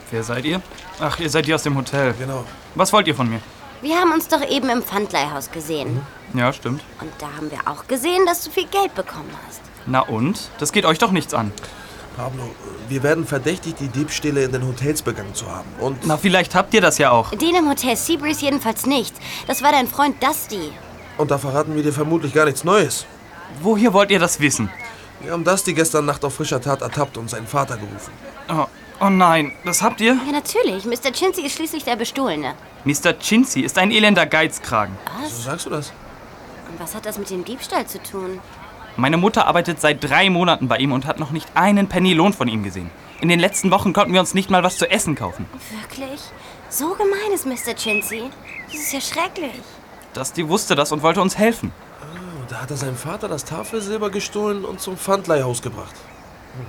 [SPEAKER 9] Wer seid ihr? Ach, ihr seid hier aus dem Hotel.
[SPEAKER 5] Genau.
[SPEAKER 9] Was wollt ihr von mir?
[SPEAKER 6] Wir haben uns doch eben im Pfandleihhaus gesehen.
[SPEAKER 9] Ja, stimmt.
[SPEAKER 6] Und da haben wir auch gesehen, dass du viel Geld bekommen hast.
[SPEAKER 9] Na und? Das geht euch doch nichts an.
[SPEAKER 5] Pablo, wir werden verdächtigt, die Diebstähle in den Hotels begangen zu haben. Und
[SPEAKER 9] Na, vielleicht habt ihr das ja auch.
[SPEAKER 6] Den im Hotel Seabreeze jedenfalls nicht. Das war dein Freund Dusty.
[SPEAKER 5] Und da verraten wir dir vermutlich gar nichts Neues.
[SPEAKER 9] Woher wollt ihr das wissen?
[SPEAKER 5] Wir haben Dusty gestern Nacht auf frischer Tat ertappt und seinen Vater gerufen.
[SPEAKER 9] Oh, oh nein, das habt ihr?
[SPEAKER 6] Ja, natürlich. Mr. Chincy ist schließlich der Bestohlene.
[SPEAKER 9] Mr. Chincy ist ein elender Geizkragen.
[SPEAKER 5] So sagst du das?
[SPEAKER 6] Und was hat das mit dem Diebstahl zu tun?
[SPEAKER 9] Meine Mutter arbeitet seit drei Monaten bei ihm und hat noch nicht einen Penny Lohn von ihm gesehen. In den letzten Wochen konnten wir uns nicht mal was zu essen kaufen.
[SPEAKER 6] Wirklich? So gemein ist Mr. Chincy. Das ist ja schrecklich.
[SPEAKER 9] Dusty wusste das und wollte uns helfen.
[SPEAKER 5] Oh, da hat er seinem Vater das Tafelsilber gestohlen und zum Pfandleihhaus gebracht. Hm.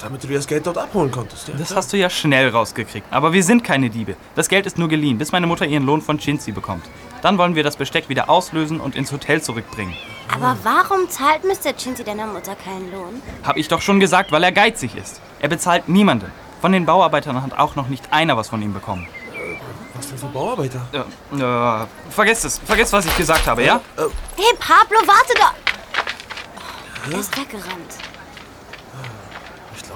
[SPEAKER 5] Damit du dir das Geld dort abholen konntest. Ja,
[SPEAKER 9] Das hast du ja schnell rausgekriegt. Aber wir sind keine Diebe. Das Geld ist nur geliehen, bis meine Mutter ihren Lohn von Chincy bekommt. Dann wollen wir das Besteck wieder auslösen und ins Hotel zurückbringen.
[SPEAKER 6] Aber warum zahlt Mr. Chincy deiner Mutter keinen Lohn?
[SPEAKER 9] Hab ich doch schon gesagt, weil er geizig ist. Er bezahlt niemanden. Von den Bauarbeitern hat auch noch nicht einer was von ihm bekommen.
[SPEAKER 5] Was denn für Bauarbeiter?
[SPEAKER 9] Äh, äh, vergesst es. Vergesst, was ich gesagt habe, ja?
[SPEAKER 6] Hey, Pablo, warte doch! Er ist weggerannt.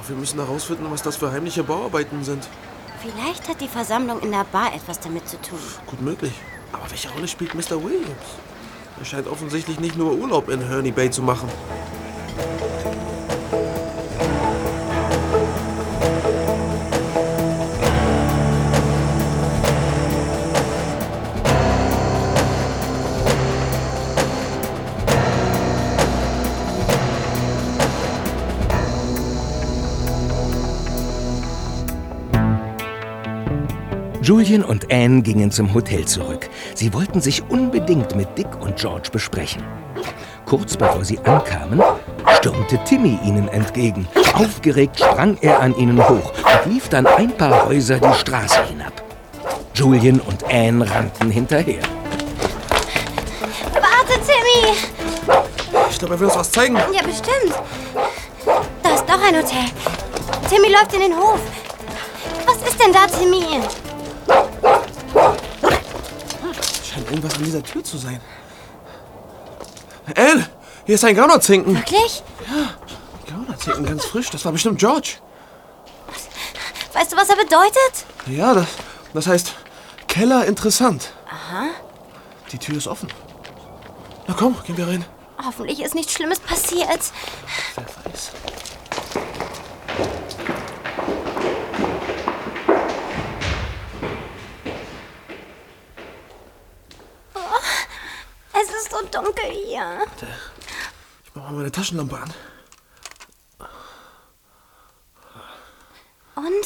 [SPEAKER 5] Wir müssen herausfinden, was das für heimliche Bauarbeiten sind.
[SPEAKER 6] Vielleicht hat die Versammlung in der Bar etwas damit zu tun.
[SPEAKER 5] Gut möglich. Aber welche Rolle spielt Mr. Williams? Er scheint offensichtlich nicht nur Urlaub in Herney Bay zu machen.
[SPEAKER 1] Julien und Anne gingen zum Hotel zurück. Sie wollten sich unbedingt mit Dick und George besprechen. Kurz bevor sie ankamen, stürmte Timmy ihnen entgegen. Aufgeregt sprang er an ihnen hoch und lief dann ein paar Häuser die Straße hinab. Julien und Anne rannten hinterher.
[SPEAKER 6] Warte, Timmy!
[SPEAKER 5] Ich glaube, er will uns was zeigen.
[SPEAKER 6] Ja, bestimmt. Da ist noch ein Hotel. Timmy läuft in den Hof. Was ist denn da, Timmy?
[SPEAKER 5] Irgendwas an dieser Tür zu sein. Anne, hier ist ein Gaunerzinken.
[SPEAKER 6] Wirklich?
[SPEAKER 5] Gaunerzinken, ganz frisch. Das war bestimmt George.
[SPEAKER 6] Weißt du, was er bedeutet?
[SPEAKER 5] Ja, das, das heißt Keller interessant.
[SPEAKER 6] Aha.
[SPEAKER 5] Die Tür ist offen. Na komm, gehen wir rein.
[SPEAKER 6] Hoffentlich ist nichts Schlimmes passiert.
[SPEAKER 5] Wer weiß.
[SPEAKER 6] Oh, es ist so dunkel hier.
[SPEAKER 5] Ich mach mal meine Taschenlampe an.
[SPEAKER 6] Und?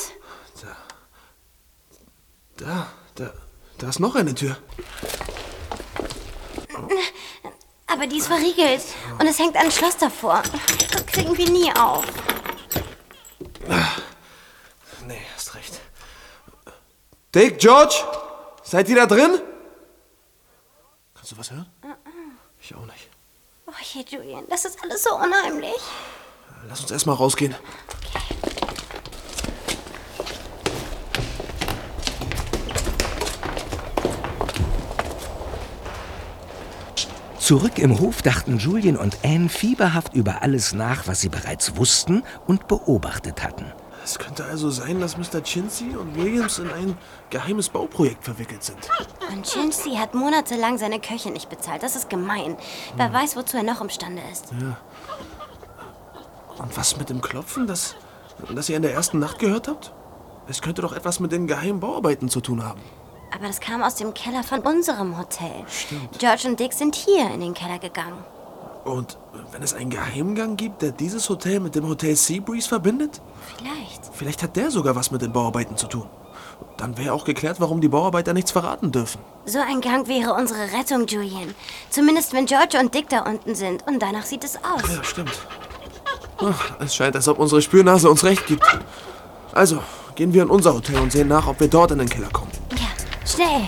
[SPEAKER 5] Da, da, da ist noch eine Tür.
[SPEAKER 6] Aber die ist verriegelt. Und es hängt ein Schloss davor. Das kriegen wir nie auf.
[SPEAKER 5] Nee, hast recht. Dick, George, seid ihr da drin? Kannst du was hören? Ich auch nicht.
[SPEAKER 6] Oh je, Julian, das ist alles so unheimlich.
[SPEAKER 5] Lass uns erstmal rausgehen.
[SPEAKER 1] Zurück im Hof dachten Julien und Anne fieberhaft über alles nach, was sie bereits wussten und beobachtet hatten.
[SPEAKER 5] Es könnte also sein, dass Mr. Chinsey und Williams in ein geheimes Bauprojekt verwickelt sind.
[SPEAKER 6] Und Chinsey hat monatelang seine Köche nicht bezahlt. Das ist gemein. Wer weiß, wozu er noch imstande ist.
[SPEAKER 5] Ja. Und was mit dem Klopfen, das, das ihr in der ersten Nacht gehört habt? Es könnte doch etwas mit den geheimen Bauarbeiten zu tun haben.
[SPEAKER 6] Aber das kam aus dem Keller von unserem Hotel.
[SPEAKER 5] Stimmt.
[SPEAKER 6] George und Dick sind hier in den Keller gegangen.
[SPEAKER 5] Und wenn es einen Geheimgang gibt, der dieses Hotel mit dem Hotel Seabreeze verbindet?
[SPEAKER 6] Vielleicht.
[SPEAKER 5] Vielleicht hat der sogar was mit den Bauarbeiten zu tun. Dann wäre auch geklärt, warum die Bauarbeiter nichts verraten dürfen.
[SPEAKER 6] So ein Gang wäre unsere Rettung, Julian. Zumindest wenn George und Dick da unten sind. Und danach sieht es aus.
[SPEAKER 5] Ja, stimmt. Ach, es scheint, als ob unsere Spürnase uns recht gibt. Also, gehen wir in unser Hotel und sehen nach, ob wir dort in den Keller kommen.
[SPEAKER 6] Ja, schnell.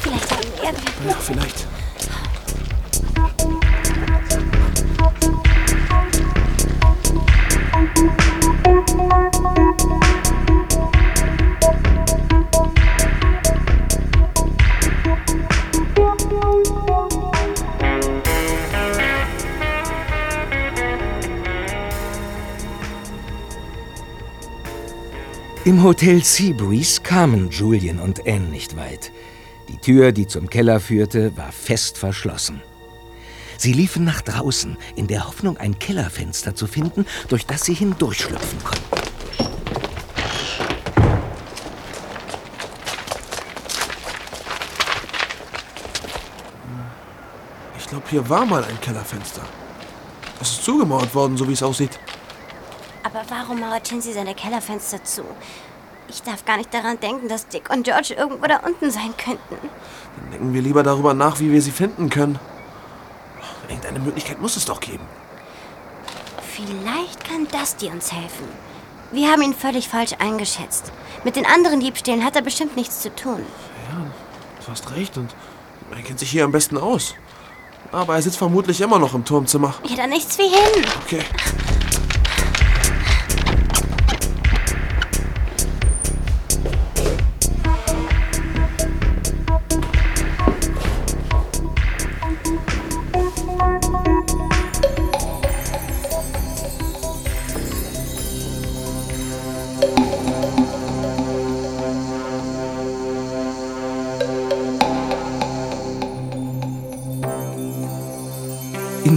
[SPEAKER 6] Vielleicht haben wir...
[SPEAKER 5] Ja, vielleicht.
[SPEAKER 1] Im Hotel Seabreeze kamen Julian und Anne nicht weit. Die Tür, die zum Keller führte, war fest verschlossen. Sie liefen nach draußen, in der Hoffnung, ein Kellerfenster zu finden, durch das sie hindurchschlüpfen konnten.
[SPEAKER 5] Ich glaube, hier war mal ein Kellerfenster. Es ist zugemauert worden, so wie es aussieht.
[SPEAKER 6] Aber warum mauert Chinsey seine Kellerfenster zu? Ich darf gar nicht daran denken, dass Dick und George irgendwo da unten sein könnten.
[SPEAKER 5] Dann denken wir lieber darüber nach, wie wir sie finden können. Irgendeine Möglichkeit muss es doch geben.
[SPEAKER 6] Vielleicht kann Dusty uns helfen. Wir haben ihn völlig falsch eingeschätzt. Mit den anderen Diebstählen hat er bestimmt nichts zu tun.
[SPEAKER 5] Ja, du hast recht und er kennt sich hier am besten aus. Aber er sitzt vermutlich immer noch im Turmzimmer.
[SPEAKER 6] Ja, dann nichts wie hin.
[SPEAKER 5] Okay.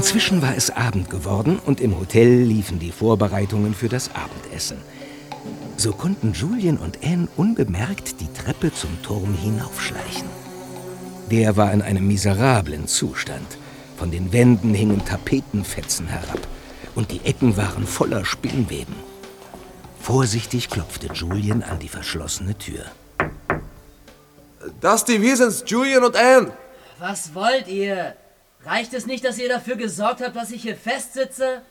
[SPEAKER 1] Inzwischen war es Abend geworden und im Hotel liefen die Vorbereitungen für das Abendessen. So konnten Julien und Anne unbemerkt die Treppe zum Turm hinaufschleichen. Der war in einem miserablen Zustand. Von den Wänden hingen Tapetenfetzen herab und die Ecken waren voller Spinnweben. Vorsichtig klopfte Julien an die verschlossene Tür.
[SPEAKER 5] Dusty, wir sind's, Julian und Anne.
[SPEAKER 10] Was wollt ihr? Reicht es nicht, dass ihr dafür gesorgt habt, dass ich hier festsitze?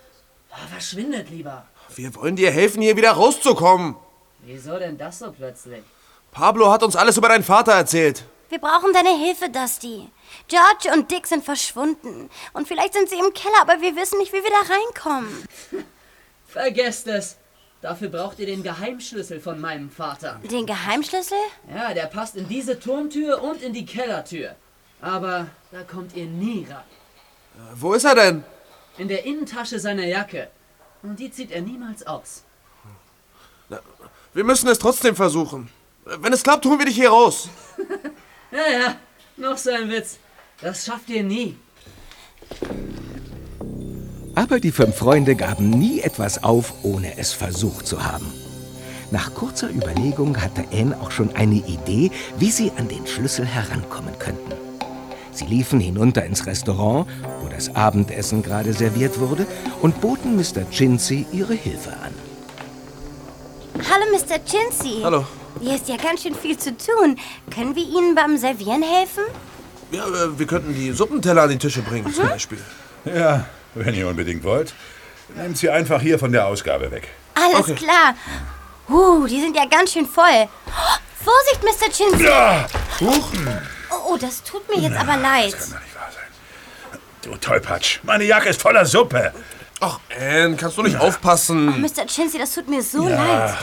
[SPEAKER 10] Ah, verschwindet lieber.
[SPEAKER 5] Wir wollen dir helfen, hier wieder rauszukommen.
[SPEAKER 10] Wieso denn das so plötzlich?
[SPEAKER 5] Pablo hat uns alles über deinen Vater erzählt.
[SPEAKER 6] Wir brauchen deine Hilfe, Dusty. George und Dick sind verschwunden. Und vielleicht sind sie im Keller, aber wir wissen nicht, wie wir da reinkommen.
[SPEAKER 10] Vergesst es. Dafür braucht ihr den Geheimschlüssel von meinem Vater.
[SPEAKER 6] Den Geheimschlüssel?
[SPEAKER 10] Ja, der passt in diese Turmtür und in die Kellertür. Aber da kommt ihr nie ran.
[SPEAKER 5] Wo ist er denn?
[SPEAKER 10] In der Innentasche seiner Jacke. Und die zieht er niemals aus.
[SPEAKER 5] Wir müssen es trotzdem versuchen. Wenn es klappt, holen wir dich hier raus.
[SPEAKER 10] Ja, ja, noch so ein Witz. Das schafft ihr nie.
[SPEAKER 1] Aber die fünf Freunde gaben nie etwas auf, ohne es versucht zu haben. Nach kurzer Überlegung hatte Anne auch schon eine Idee, wie sie an den Schlüssel herankommen könnten. Sie liefen hinunter ins Restaurant, wo das Abendessen gerade serviert wurde, und boten Mr. Chinsey ihre Hilfe an.
[SPEAKER 6] Hallo, Mr. Chinsey.
[SPEAKER 5] Hallo.
[SPEAKER 6] Hier ist ja ganz schön viel zu tun. Können wir Ihnen beim Servieren helfen?
[SPEAKER 5] Ja, äh, wir könnten die Suppenteller an die Tische bringen, zum Beispiel.
[SPEAKER 8] Ja, wenn ihr unbedingt wollt. Nehmt sie einfach hier von der Ausgabe weg.
[SPEAKER 6] Alles klar. Uh, die sind ja ganz schön voll. Oh, Vorsicht, Mr. Chinsey.
[SPEAKER 8] Ja, Huch.
[SPEAKER 6] Oh, das tut mir jetzt aber leid.
[SPEAKER 8] Du Tollpatsch, meine Jacke ist voller Suppe.
[SPEAKER 5] Ach, Anne, kannst du nicht aufpassen?
[SPEAKER 6] Oh, Mr. Chinsey, das tut mir so
[SPEAKER 8] Ja,
[SPEAKER 6] leid.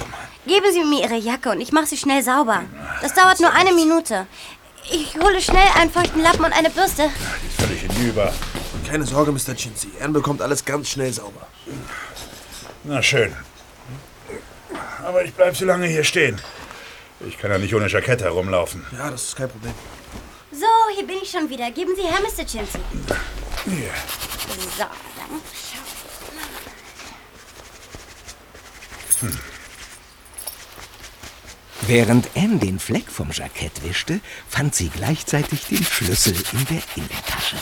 [SPEAKER 6] Geben Sie mir Ihre Jacke und ich mache sie schnell sauber. Das dauert nur eine Minute. Ich hole schnell einen feuchten Lappen und eine Bürste.
[SPEAKER 8] Völlig hinüber.
[SPEAKER 5] Keine Sorge, Mr. Chinsey. Anne bekommt alles ganz schnell sauber.
[SPEAKER 8] Na schön. Aber ich bleib so lange hier stehen. Ich kann ja nicht ohne Jackett herumlaufen.
[SPEAKER 5] Ja, das ist kein Problem.
[SPEAKER 6] So, hier bin ich schon wieder. Geben Sie her, Mr. Chinsey.
[SPEAKER 8] Hier.
[SPEAKER 6] So, dann
[SPEAKER 8] Hm.
[SPEAKER 1] Während Anne den Fleck vom Jackett wischte, fand sie gleichzeitig den Schlüssel in der Innentasche.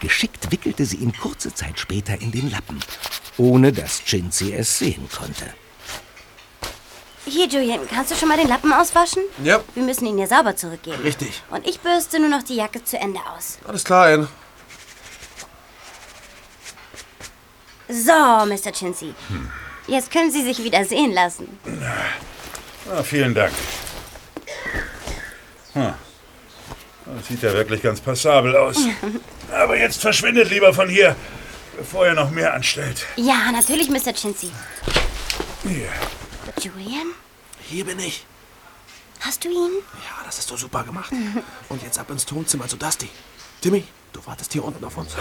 [SPEAKER 1] Geschickt wickelte sie ihn kurze Zeit später in den Lappen, ohne dass Chinsey es sehen konnte.
[SPEAKER 6] Hier, Julian, kannst du schon mal den Lappen auswaschen?
[SPEAKER 5] Ja.
[SPEAKER 6] Wir müssen ihn ja sauber zurückgeben.
[SPEAKER 5] Richtig.
[SPEAKER 6] Und ich bürste nur noch die Jacke zu Ende aus.
[SPEAKER 5] Alles klar, Anne.
[SPEAKER 6] So, Mr. Chinsey. Jetzt können Sie sich wieder sehen lassen.
[SPEAKER 8] Ah, vielen Dank. Hm. Das sieht ja wirklich ganz passabel aus. Aber jetzt verschwindet lieber von hier, bevor ihr noch mehr anstellt.
[SPEAKER 6] Ja, natürlich, Mr. Chinsey.
[SPEAKER 8] Hier.
[SPEAKER 6] Julian,
[SPEAKER 5] Hier bin ich.
[SPEAKER 6] hast du ihn?
[SPEAKER 5] Ja, das hast du super gemacht. Und jetzt ab ins Turmzimmer zu Dusty. Timmy, du wartest hier unten auf uns.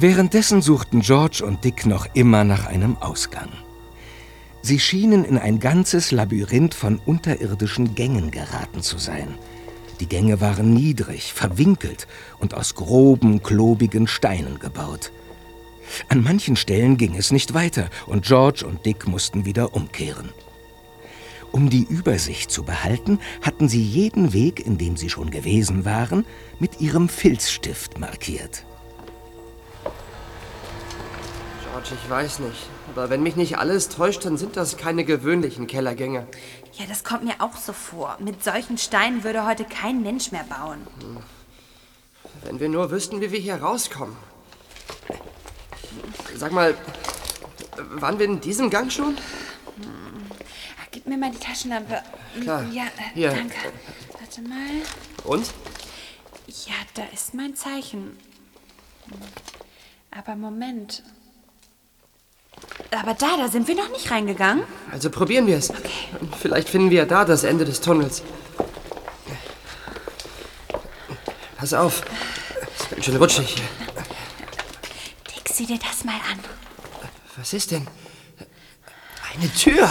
[SPEAKER 1] Währenddessen suchten George und Dick noch immer nach einem Ausgang. Sie schienen in ein ganzes Labyrinth von unterirdischen Gängen geraten zu sein. Die Gänge waren niedrig, verwinkelt und aus groben, klobigen Steinen gebaut. An manchen Stellen ging es nicht weiter und George und Dick mussten wieder umkehren. Um die Übersicht zu behalten, hatten sie jeden Weg, in dem sie schon gewesen waren, mit ihrem Filzstift markiert.
[SPEAKER 7] George, ich weiß nicht. Aber wenn mich nicht alles täuscht, dann sind das keine gewöhnlichen Kellergänge.
[SPEAKER 3] Ja, das kommt mir auch so vor. Mit solchen Steinen würde heute kein Mensch mehr bauen.
[SPEAKER 7] Wenn wir nur wüssten, wie wir hier rauskommen. Sag mal, waren wir in diesem Gang schon?
[SPEAKER 3] Gib mir mal die Taschenlampe.
[SPEAKER 7] Klar.
[SPEAKER 3] Ja, äh,
[SPEAKER 7] Hier.
[SPEAKER 3] danke. Warte mal.
[SPEAKER 7] Und?
[SPEAKER 3] Ja, da ist mein Zeichen. Aber Moment. Aber da, da sind wir noch nicht reingegangen.
[SPEAKER 7] Also probieren wir es. Vielleicht finden wir da das Ende des Tunnels. Pass auf. Es ganz schön rutschig hier.
[SPEAKER 3] Dick, sieh dir das mal an.
[SPEAKER 7] Was ist denn? Eine Tür.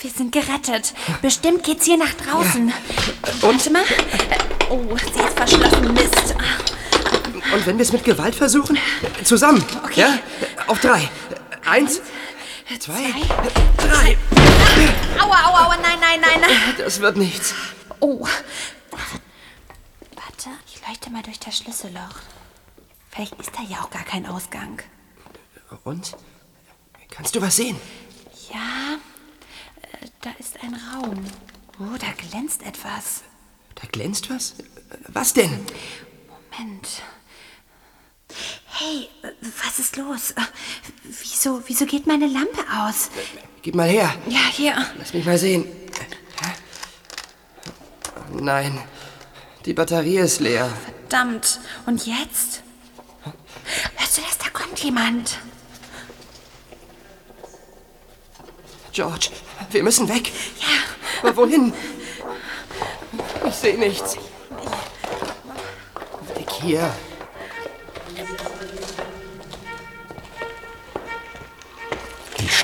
[SPEAKER 3] Wir sind gerettet. Bestimmt geht's hier nach draußen. Warte mal. Oh, sie ist verschlossen. Mist.
[SPEAKER 7] Und wenn wir es mit Gewalt versuchen? Zusammen.
[SPEAKER 3] Okay.
[SPEAKER 7] Ja? Auf drei. Eins, zwei,
[SPEAKER 3] Drei. Aua, aua, aua. Nein, nein, nein, nein.
[SPEAKER 7] Das wird nichts.
[SPEAKER 3] Oh. Warte, ich leuchte mal durch das Schlüsselloch. Vielleicht ist da ja auch gar kein Ausgang.
[SPEAKER 7] Und? Kannst du was sehen?
[SPEAKER 3] Ja, äh, da ist ein Raum. Oh, da glänzt etwas.
[SPEAKER 7] Da glänzt was? Was denn?
[SPEAKER 3] Moment. Hey, was ist los? Äh, Wieso, wieso geht meine Lampe aus?
[SPEAKER 7] Gib mal her.
[SPEAKER 3] Ja, hier.
[SPEAKER 7] Lass mich mal sehen. Nein, die Batterie ist leer.
[SPEAKER 3] Verdammt. Und jetzt? Hörst du das? Da kommt jemand.
[SPEAKER 7] George, wir müssen weg. Ja. Aber wohin? Ich sehe nichts. Weg hier.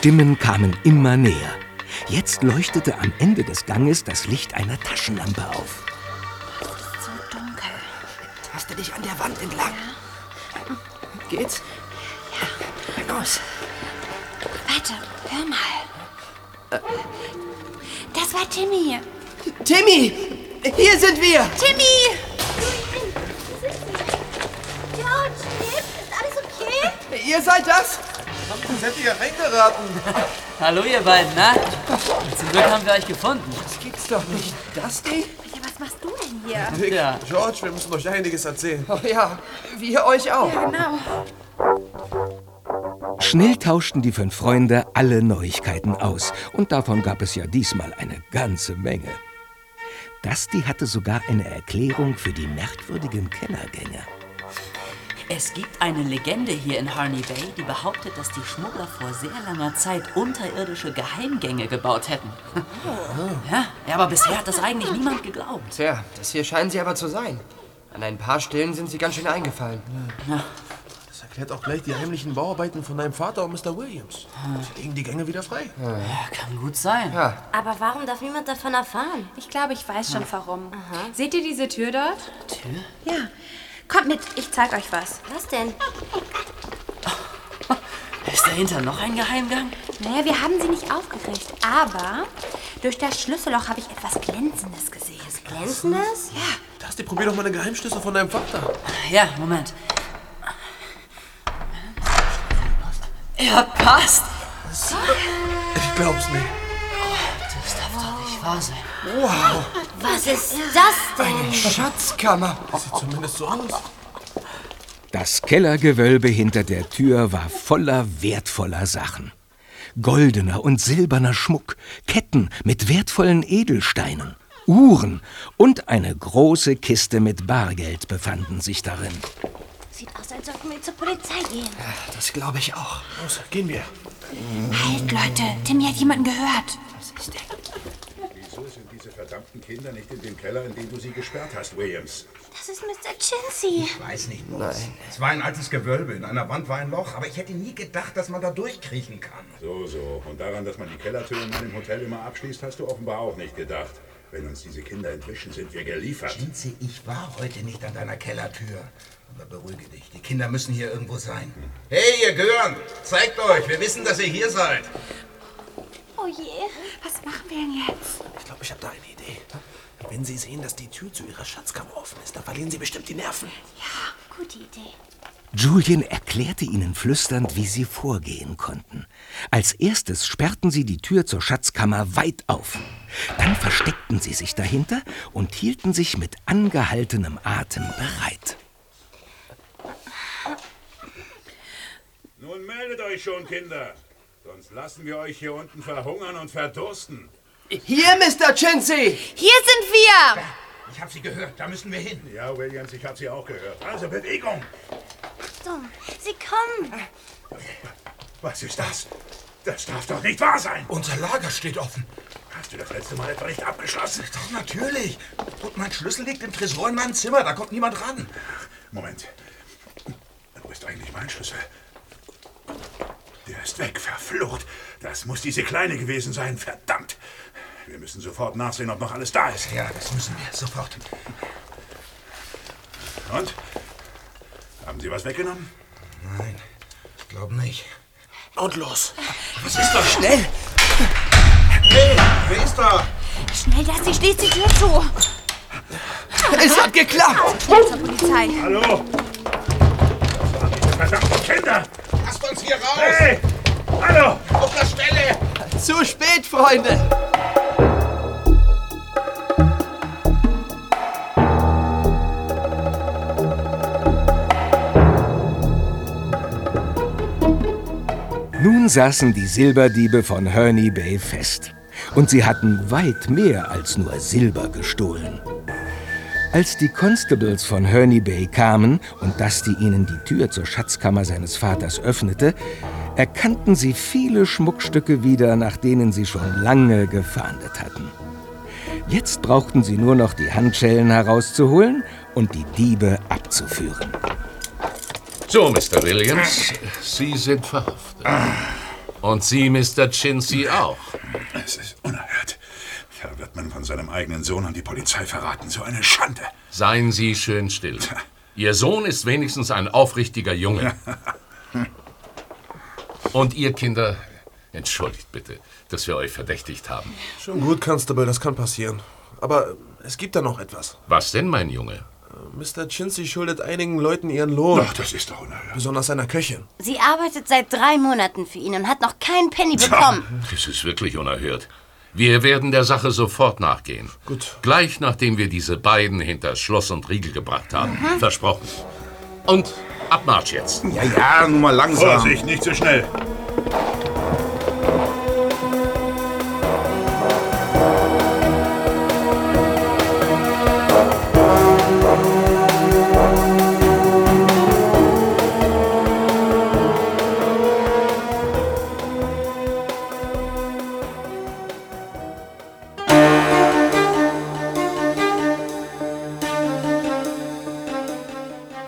[SPEAKER 1] Stimmen kamen immer näher. Jetzt leuchtete am Ende des Ganges das Licht einer Taschenlampe auf.
[SPEAKER 3] So dunkel.
[SPEAKER 7] Taste dich an der Wand entlang. Geht's?
[SPEAKER 3] Ja. Los. Warte, hör mal. Das war Timmy.
[SPEAKER 7] Timmy! Hier sind wir!
[SPEAKER 3] Timmy!
[SPEAKER 6] George, Nick, ist alles okay?
[SPEAKER 7] Ihr seid das?
[SPEAKER 5] Wie seid ihr hier reingeraten?
[SPEAKER 10] Hallo ihr beiden, na? Zum Glück haben wir euch gefunden.
[SPEAKER 7] Das gibt's doch nicht. Dusty?
[SPEAKER 3] Ja, was machst du denn hier?
[SPEAKER 5] Dick,
[SPEAKER 10] Ja.
[SPEAKER 5] George, wir müssen euch einiges erzählen.
[SPEAKER 7] Oh ja, wir euch auch.
[SPEAKER 3] Ja, genau.
[SPEAKER 1] Schnell tauschten die fünf Freunde alle Neuigkeiten aus. Und davon gab es ja diesmal eine ganze Menge. Dusty hatte sogar eine Erklärung für die merkwürdigen Kellergänge.
[SPEAKER 17] Es gibt eine Legende hier in Harney Bay, die behauptet, dass die Schmuggler vor sehr langer Zeit unterirdische Geheimgänge gebaut hätten. Ja, ja, aber bisher hat das eigentlich niemand geglaubt.
[SPEAKER 7] Tja, das hier scheinen sie aber zu sein. An ein paar Stellen sind sie ganz schön eingefallen.
[SPEAKER 5] Das erklärt auch gleich die heimlichen Bauarbeiten von deinem Vater und Mr. Williams. Sie legen die Gänge wieder frei.
[SPEAKER 10] Ja, kann gut sein.
[SPEAKER 7] Ja.
[SPEAKER 6] Aber warum darf niemand davon erfahren?
[SPEAKER 3] Ich glaube, ich weiß schon warum. Seht ihr diese Tür dort?
[SPEAKER 10] Tür?
[SPEAKER 3] Ja. Kommt mit, ich zeig euch was.
[SPEAKER 6] Was denn?
[SPEAKER 10] Ist dahinter noch ein Geheimgang?
[SPEAKER 3] Naja, wir haben sie nicht aufgekriegt, aber durch das Schlüsselloch habe ich etwas Glänzendes gesehen.
[SPEAKER 6] Glänzendes?
[SPEAKER 3] Ja.
[SPEAKER 5] Dusty, probier doch mal den Geheimschlüssel von deinem Vater.
[SPEAKER 10] Ja, Moment. Er passt.
[SPEAKER 5] Ich glaub's nicht.
[SPEAKER 10] Das darf doch nicht wahr sein.
[SPEAKER 5] Wow.
[SPEAKER 6] Was ist das denn?
[SPEAKER 7] Schatzkammer.
[SPEAKER 5] Sieht zumindest so aus.
[SPEAKER 1] Das Kellergewölbe hinter der Tür war voller wertvoller Sachen. Goldener und silberner Schmuck, Ketten mit wertvollen Edelsteinen, Uhren und eine große Kiste mit Bargeld befanden sich darin.
[SPEAKER 6] Sieht aus, als sollten wir zur Polizei gehen.
[SPEAKER 7] Das glaube ich auch.
[SPEAKER 5] Los, gehen wir.
[SPEAKER 3] Halt, Leute, Timmy hat jemanden gehört.
[SPEAKER 8] Wieso sind diese verdammten Kinder nicht in dem Keller, in den du sie gesperrt hast, Williams?
[SPEAKER 6] Das ist Mr. Chinsey.
[SPEAKER 16] Ich weiß nicht, Boss. Es war ein altes Gewölbe. In einer Wand war ein Loch, aber ich hätte nie gedacht, dass man da durchkriechen kann.
[SPEAKER 8] So, so. Und daran, dass man die Kellertür in meinem Hotel immer abschließt, hast du offenbar auch nicht gedacht. Wenn uns diese Kinder entwischen, sind wir geliefert.
[SPEAKER 16] Chinsey, ich war heute nicht an deiner Kellertür. Aber beruhige dich, die Kinder müssen hier irgendwo sein. Hey, ihr Gehirn! Zeigt euch, wir wissen, dass ihr hier seid.
[SPEAKER 3] Oh je. Was machen wir denn jetzt?
[SPEAKER 5] Ich glaube, ich habe da eine Idee. Wenn sie sehen, dass die Tür zu ihrer Schatzkammer offen ist, dann verlieren sie bestimmt die Nerven.
[SPEAKER 3] Ja, gute Idee.
[SPEAKER 1] Julian erklärte ihnen flüsternd, wie sie vorgehen konnten. Als erstes sperrten sie die Tür zur Schatzkammer weit auf. Dann versteckten sie sich dahinter und hielten sich mit angehaltenem Atem bereit.
[SPEAKER 8] Nun meldet euch schon, Kinder. Sonst lassen wir euch hier unten verhungern und verdursten.
[SPEAKER 7] Hier, Mr. Chinsey!
[SPEAKER 3] Hier sind wir!
[SPEAKER 16] Ich habe sie gehört, da müssen wir hin.
[SPEAKER 8] Ja, Williams, ich habe sie auch gehört. Also Bewegung.
[SPEAKER 6] Achtung, sie kommen.
[SPEAKER 8] Was ist das? Das darf doch nicht wahr sein.
[SPEAKER 16] Unser Lager steht offen.
[SPEAKER 8] Hast du das letzte Mal etwa nicht abgeschlossen?
[SPEAKER 16] Doch, natürlich. Und mein Schlüssel liegt im Tresor in meinem Zimmer, da kommt niemand ran.
[SPEAKER 8] Moment. Wo ist eigentlich mein Schlüssel? Der ist weg, verflucht. Das muss diese Kleine gewesen sein, verdammt. Wir müssen sofort nachsehen, ob noch alles da ist.
[SPEAKER 16] Ja, das müssen wir, sofort.
[SPEAKER 8] Und? Haben Sie was weggenommen?
[SPEAKER 16] Nein, ich glaube nicht.
[SPEAKER 5] Und los.
[SPEAKER 16] Was ist das?
[SPEAKER 7] Schnell!
[SPEAKER 16] Hey, wer ist da?
[SPEAKER 3] Schnell, dass sie schließt die Tür zu.
[SPEAKER 7] Es hat geklappt!
[SPEAKER 3] Schnell zur Polizei.
[SPEAKER 8] Hallo? Das waren diese verdammten Kinder!
[SPEAKER 16] Lasst uns hier raus!
[SPEAKER 8] Hey! Hallo!
[SPEAKER 16] Auf der Stelle!
[SPEAKER 7] Zu spät, Freunde!
[SPEAKER 1] Nun saßen die Silberdiebe von Herney Bay fest. Und sie hatten weit mehr als nur Silber gestohlen. Als die Constables von Herney Bay kamen und Dusty ihnen die Tür zur Schatzkammer seines Vaters öffnete, erkannten sie viele Schmuckstücke wieder, nach denen sie schon lange gefahndet hatten. Jetzt brauchten sie nur noch die Handschellen herauszuholen und die Diebe abzuführen.
[SPEAKER 15] So, Mr. Williams, Sie sind verhaftet. Und Sie, Mr. Chinsey, auch.
[SPEAKER 8] Es ist unerhört. Man von seinem eigenen Sohn an die Polizei verraten. So eine Schande.
[SPEAKER 15] Seien Sie schön still. Ihr Sohn ist wenigstens ein aufrichtiger Junge. Und ihr Kinder, entschuldigt bitte, dass wir euch verdächtigt haben.
[SPEAKER 5] Schon gut, Constable, das kann passieren. Aber es gibt da noch etwas.
[SPEAKER 15] Was denn, mein Junge?
[SPEAKER 5] Mr. Chinsey schuldet einigen Leuten ihren Lohn.
[SPEAKER 8] Ach, das ist doch unerhört.
[SPEAKER 5] Besonders seiner Köchin.
[SPEAKER 6] Sie arbeitet seit drei Monaten für ihn und hat noch keinen Penny bekommen.
[SPEAKER 15] Das ist wirklich unerhört. Wir werden der Sache sofort nachgehen.
[SPEAKER 5] Gut.
[SPEAKER 15] Gleich nachdem wir diese beiden hinter Schloss und Riegel gebracht haben. Versprochen. Und Abmarsch jetzt.
[SPEAKER 12] Ja, ja, nur mal langsam.
[SPEAKER 8] Vorsicht, nicht so schnell.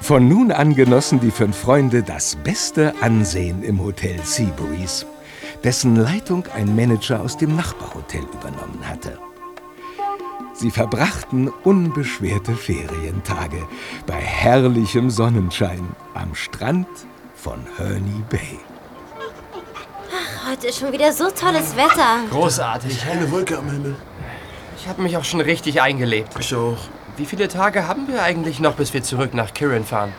[SPEAKER 1] Von nun an genossen die fünf Freunde das beste Ansehen im Hotel Seabreeze, dessen Leitung ein Manager aus dem Nachbarhotel übernommen hatte. Sie verbrachten unbeschwerte Ferientage bei herrlichem Sonnenschein am Strand von Herney Bay.
[SPEAKER 6] Ach, heute ist schon wieder so tolles Wetter.
[SPEAKER 7] Großartig.
[SPEAKER 5] Eine Wolke am Himmel.
[SPEAKER 7] Ich habe mich auch schon richtig eingelebt.
[SPEAKER 5] Ich auch.
[SPEAKER 7] Wie viele Tage haben wir eigentlich noch, bis wir zurück nach Kirin fahren?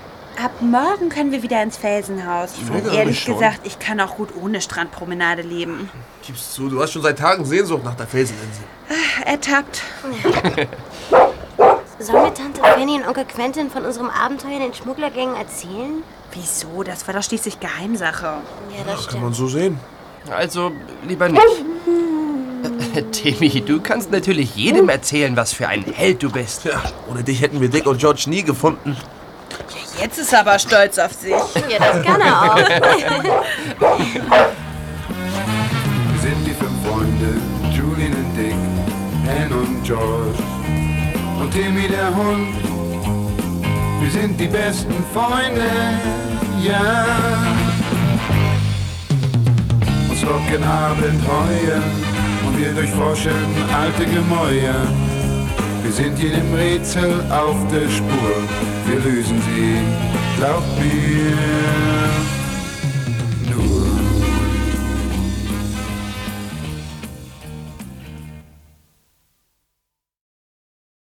[SPEAKER 3] Ab morgen können wir wieder ins Felsenhaus.
[SPEAKER 5] Ich
[SPEAKER 3] Und ehrlich gesagt, ich kann auch gut ohne Strandpromenade leben.
[SPEAKER 5] Gibst zu, du hast schon seit Tagen Sehnsucht nach der Felseninsel.
[SPEAKER 3] Ah, Ertappt.
[SPEAKER 6] Sollen wir Tante Fanny und Onkel Quentin von unserem Abenteuer in den Schmugglergängen erzählen?
[SPEAKER 3] Wieso? Das war doch schließlich Geheimsache.
[SPEAKER 6] Ja, das
[SPEAKER 5] Kann man
[SPEAKER 6] stimmt.
[SPEAKER 5] so sehen.
[SPEAKER 7] Also, lieber nicht. Timmy, du kannst natürlich jedem erzählen, was für ein Held du bist.
[SPEAKER 5] Ja, ohne dich hätten wir Dick und George nie gefunden.
[SPEAKER 3] Jetzt ist er aber stolz auf sich.
[SPEAKER 6] Ja, das kann er auch.
[SPEAKER 2] Wir sind die fünf Freunde, Julian und Dick, Anne und George und Timmy der Hund. Wir sind die besten Freunde, ja. Uns locken Abenteuer wir durchforschen alte Gemäuer. Wir sind jedem Rätsel auf der Spur, wir lösen sie, glaubt mir.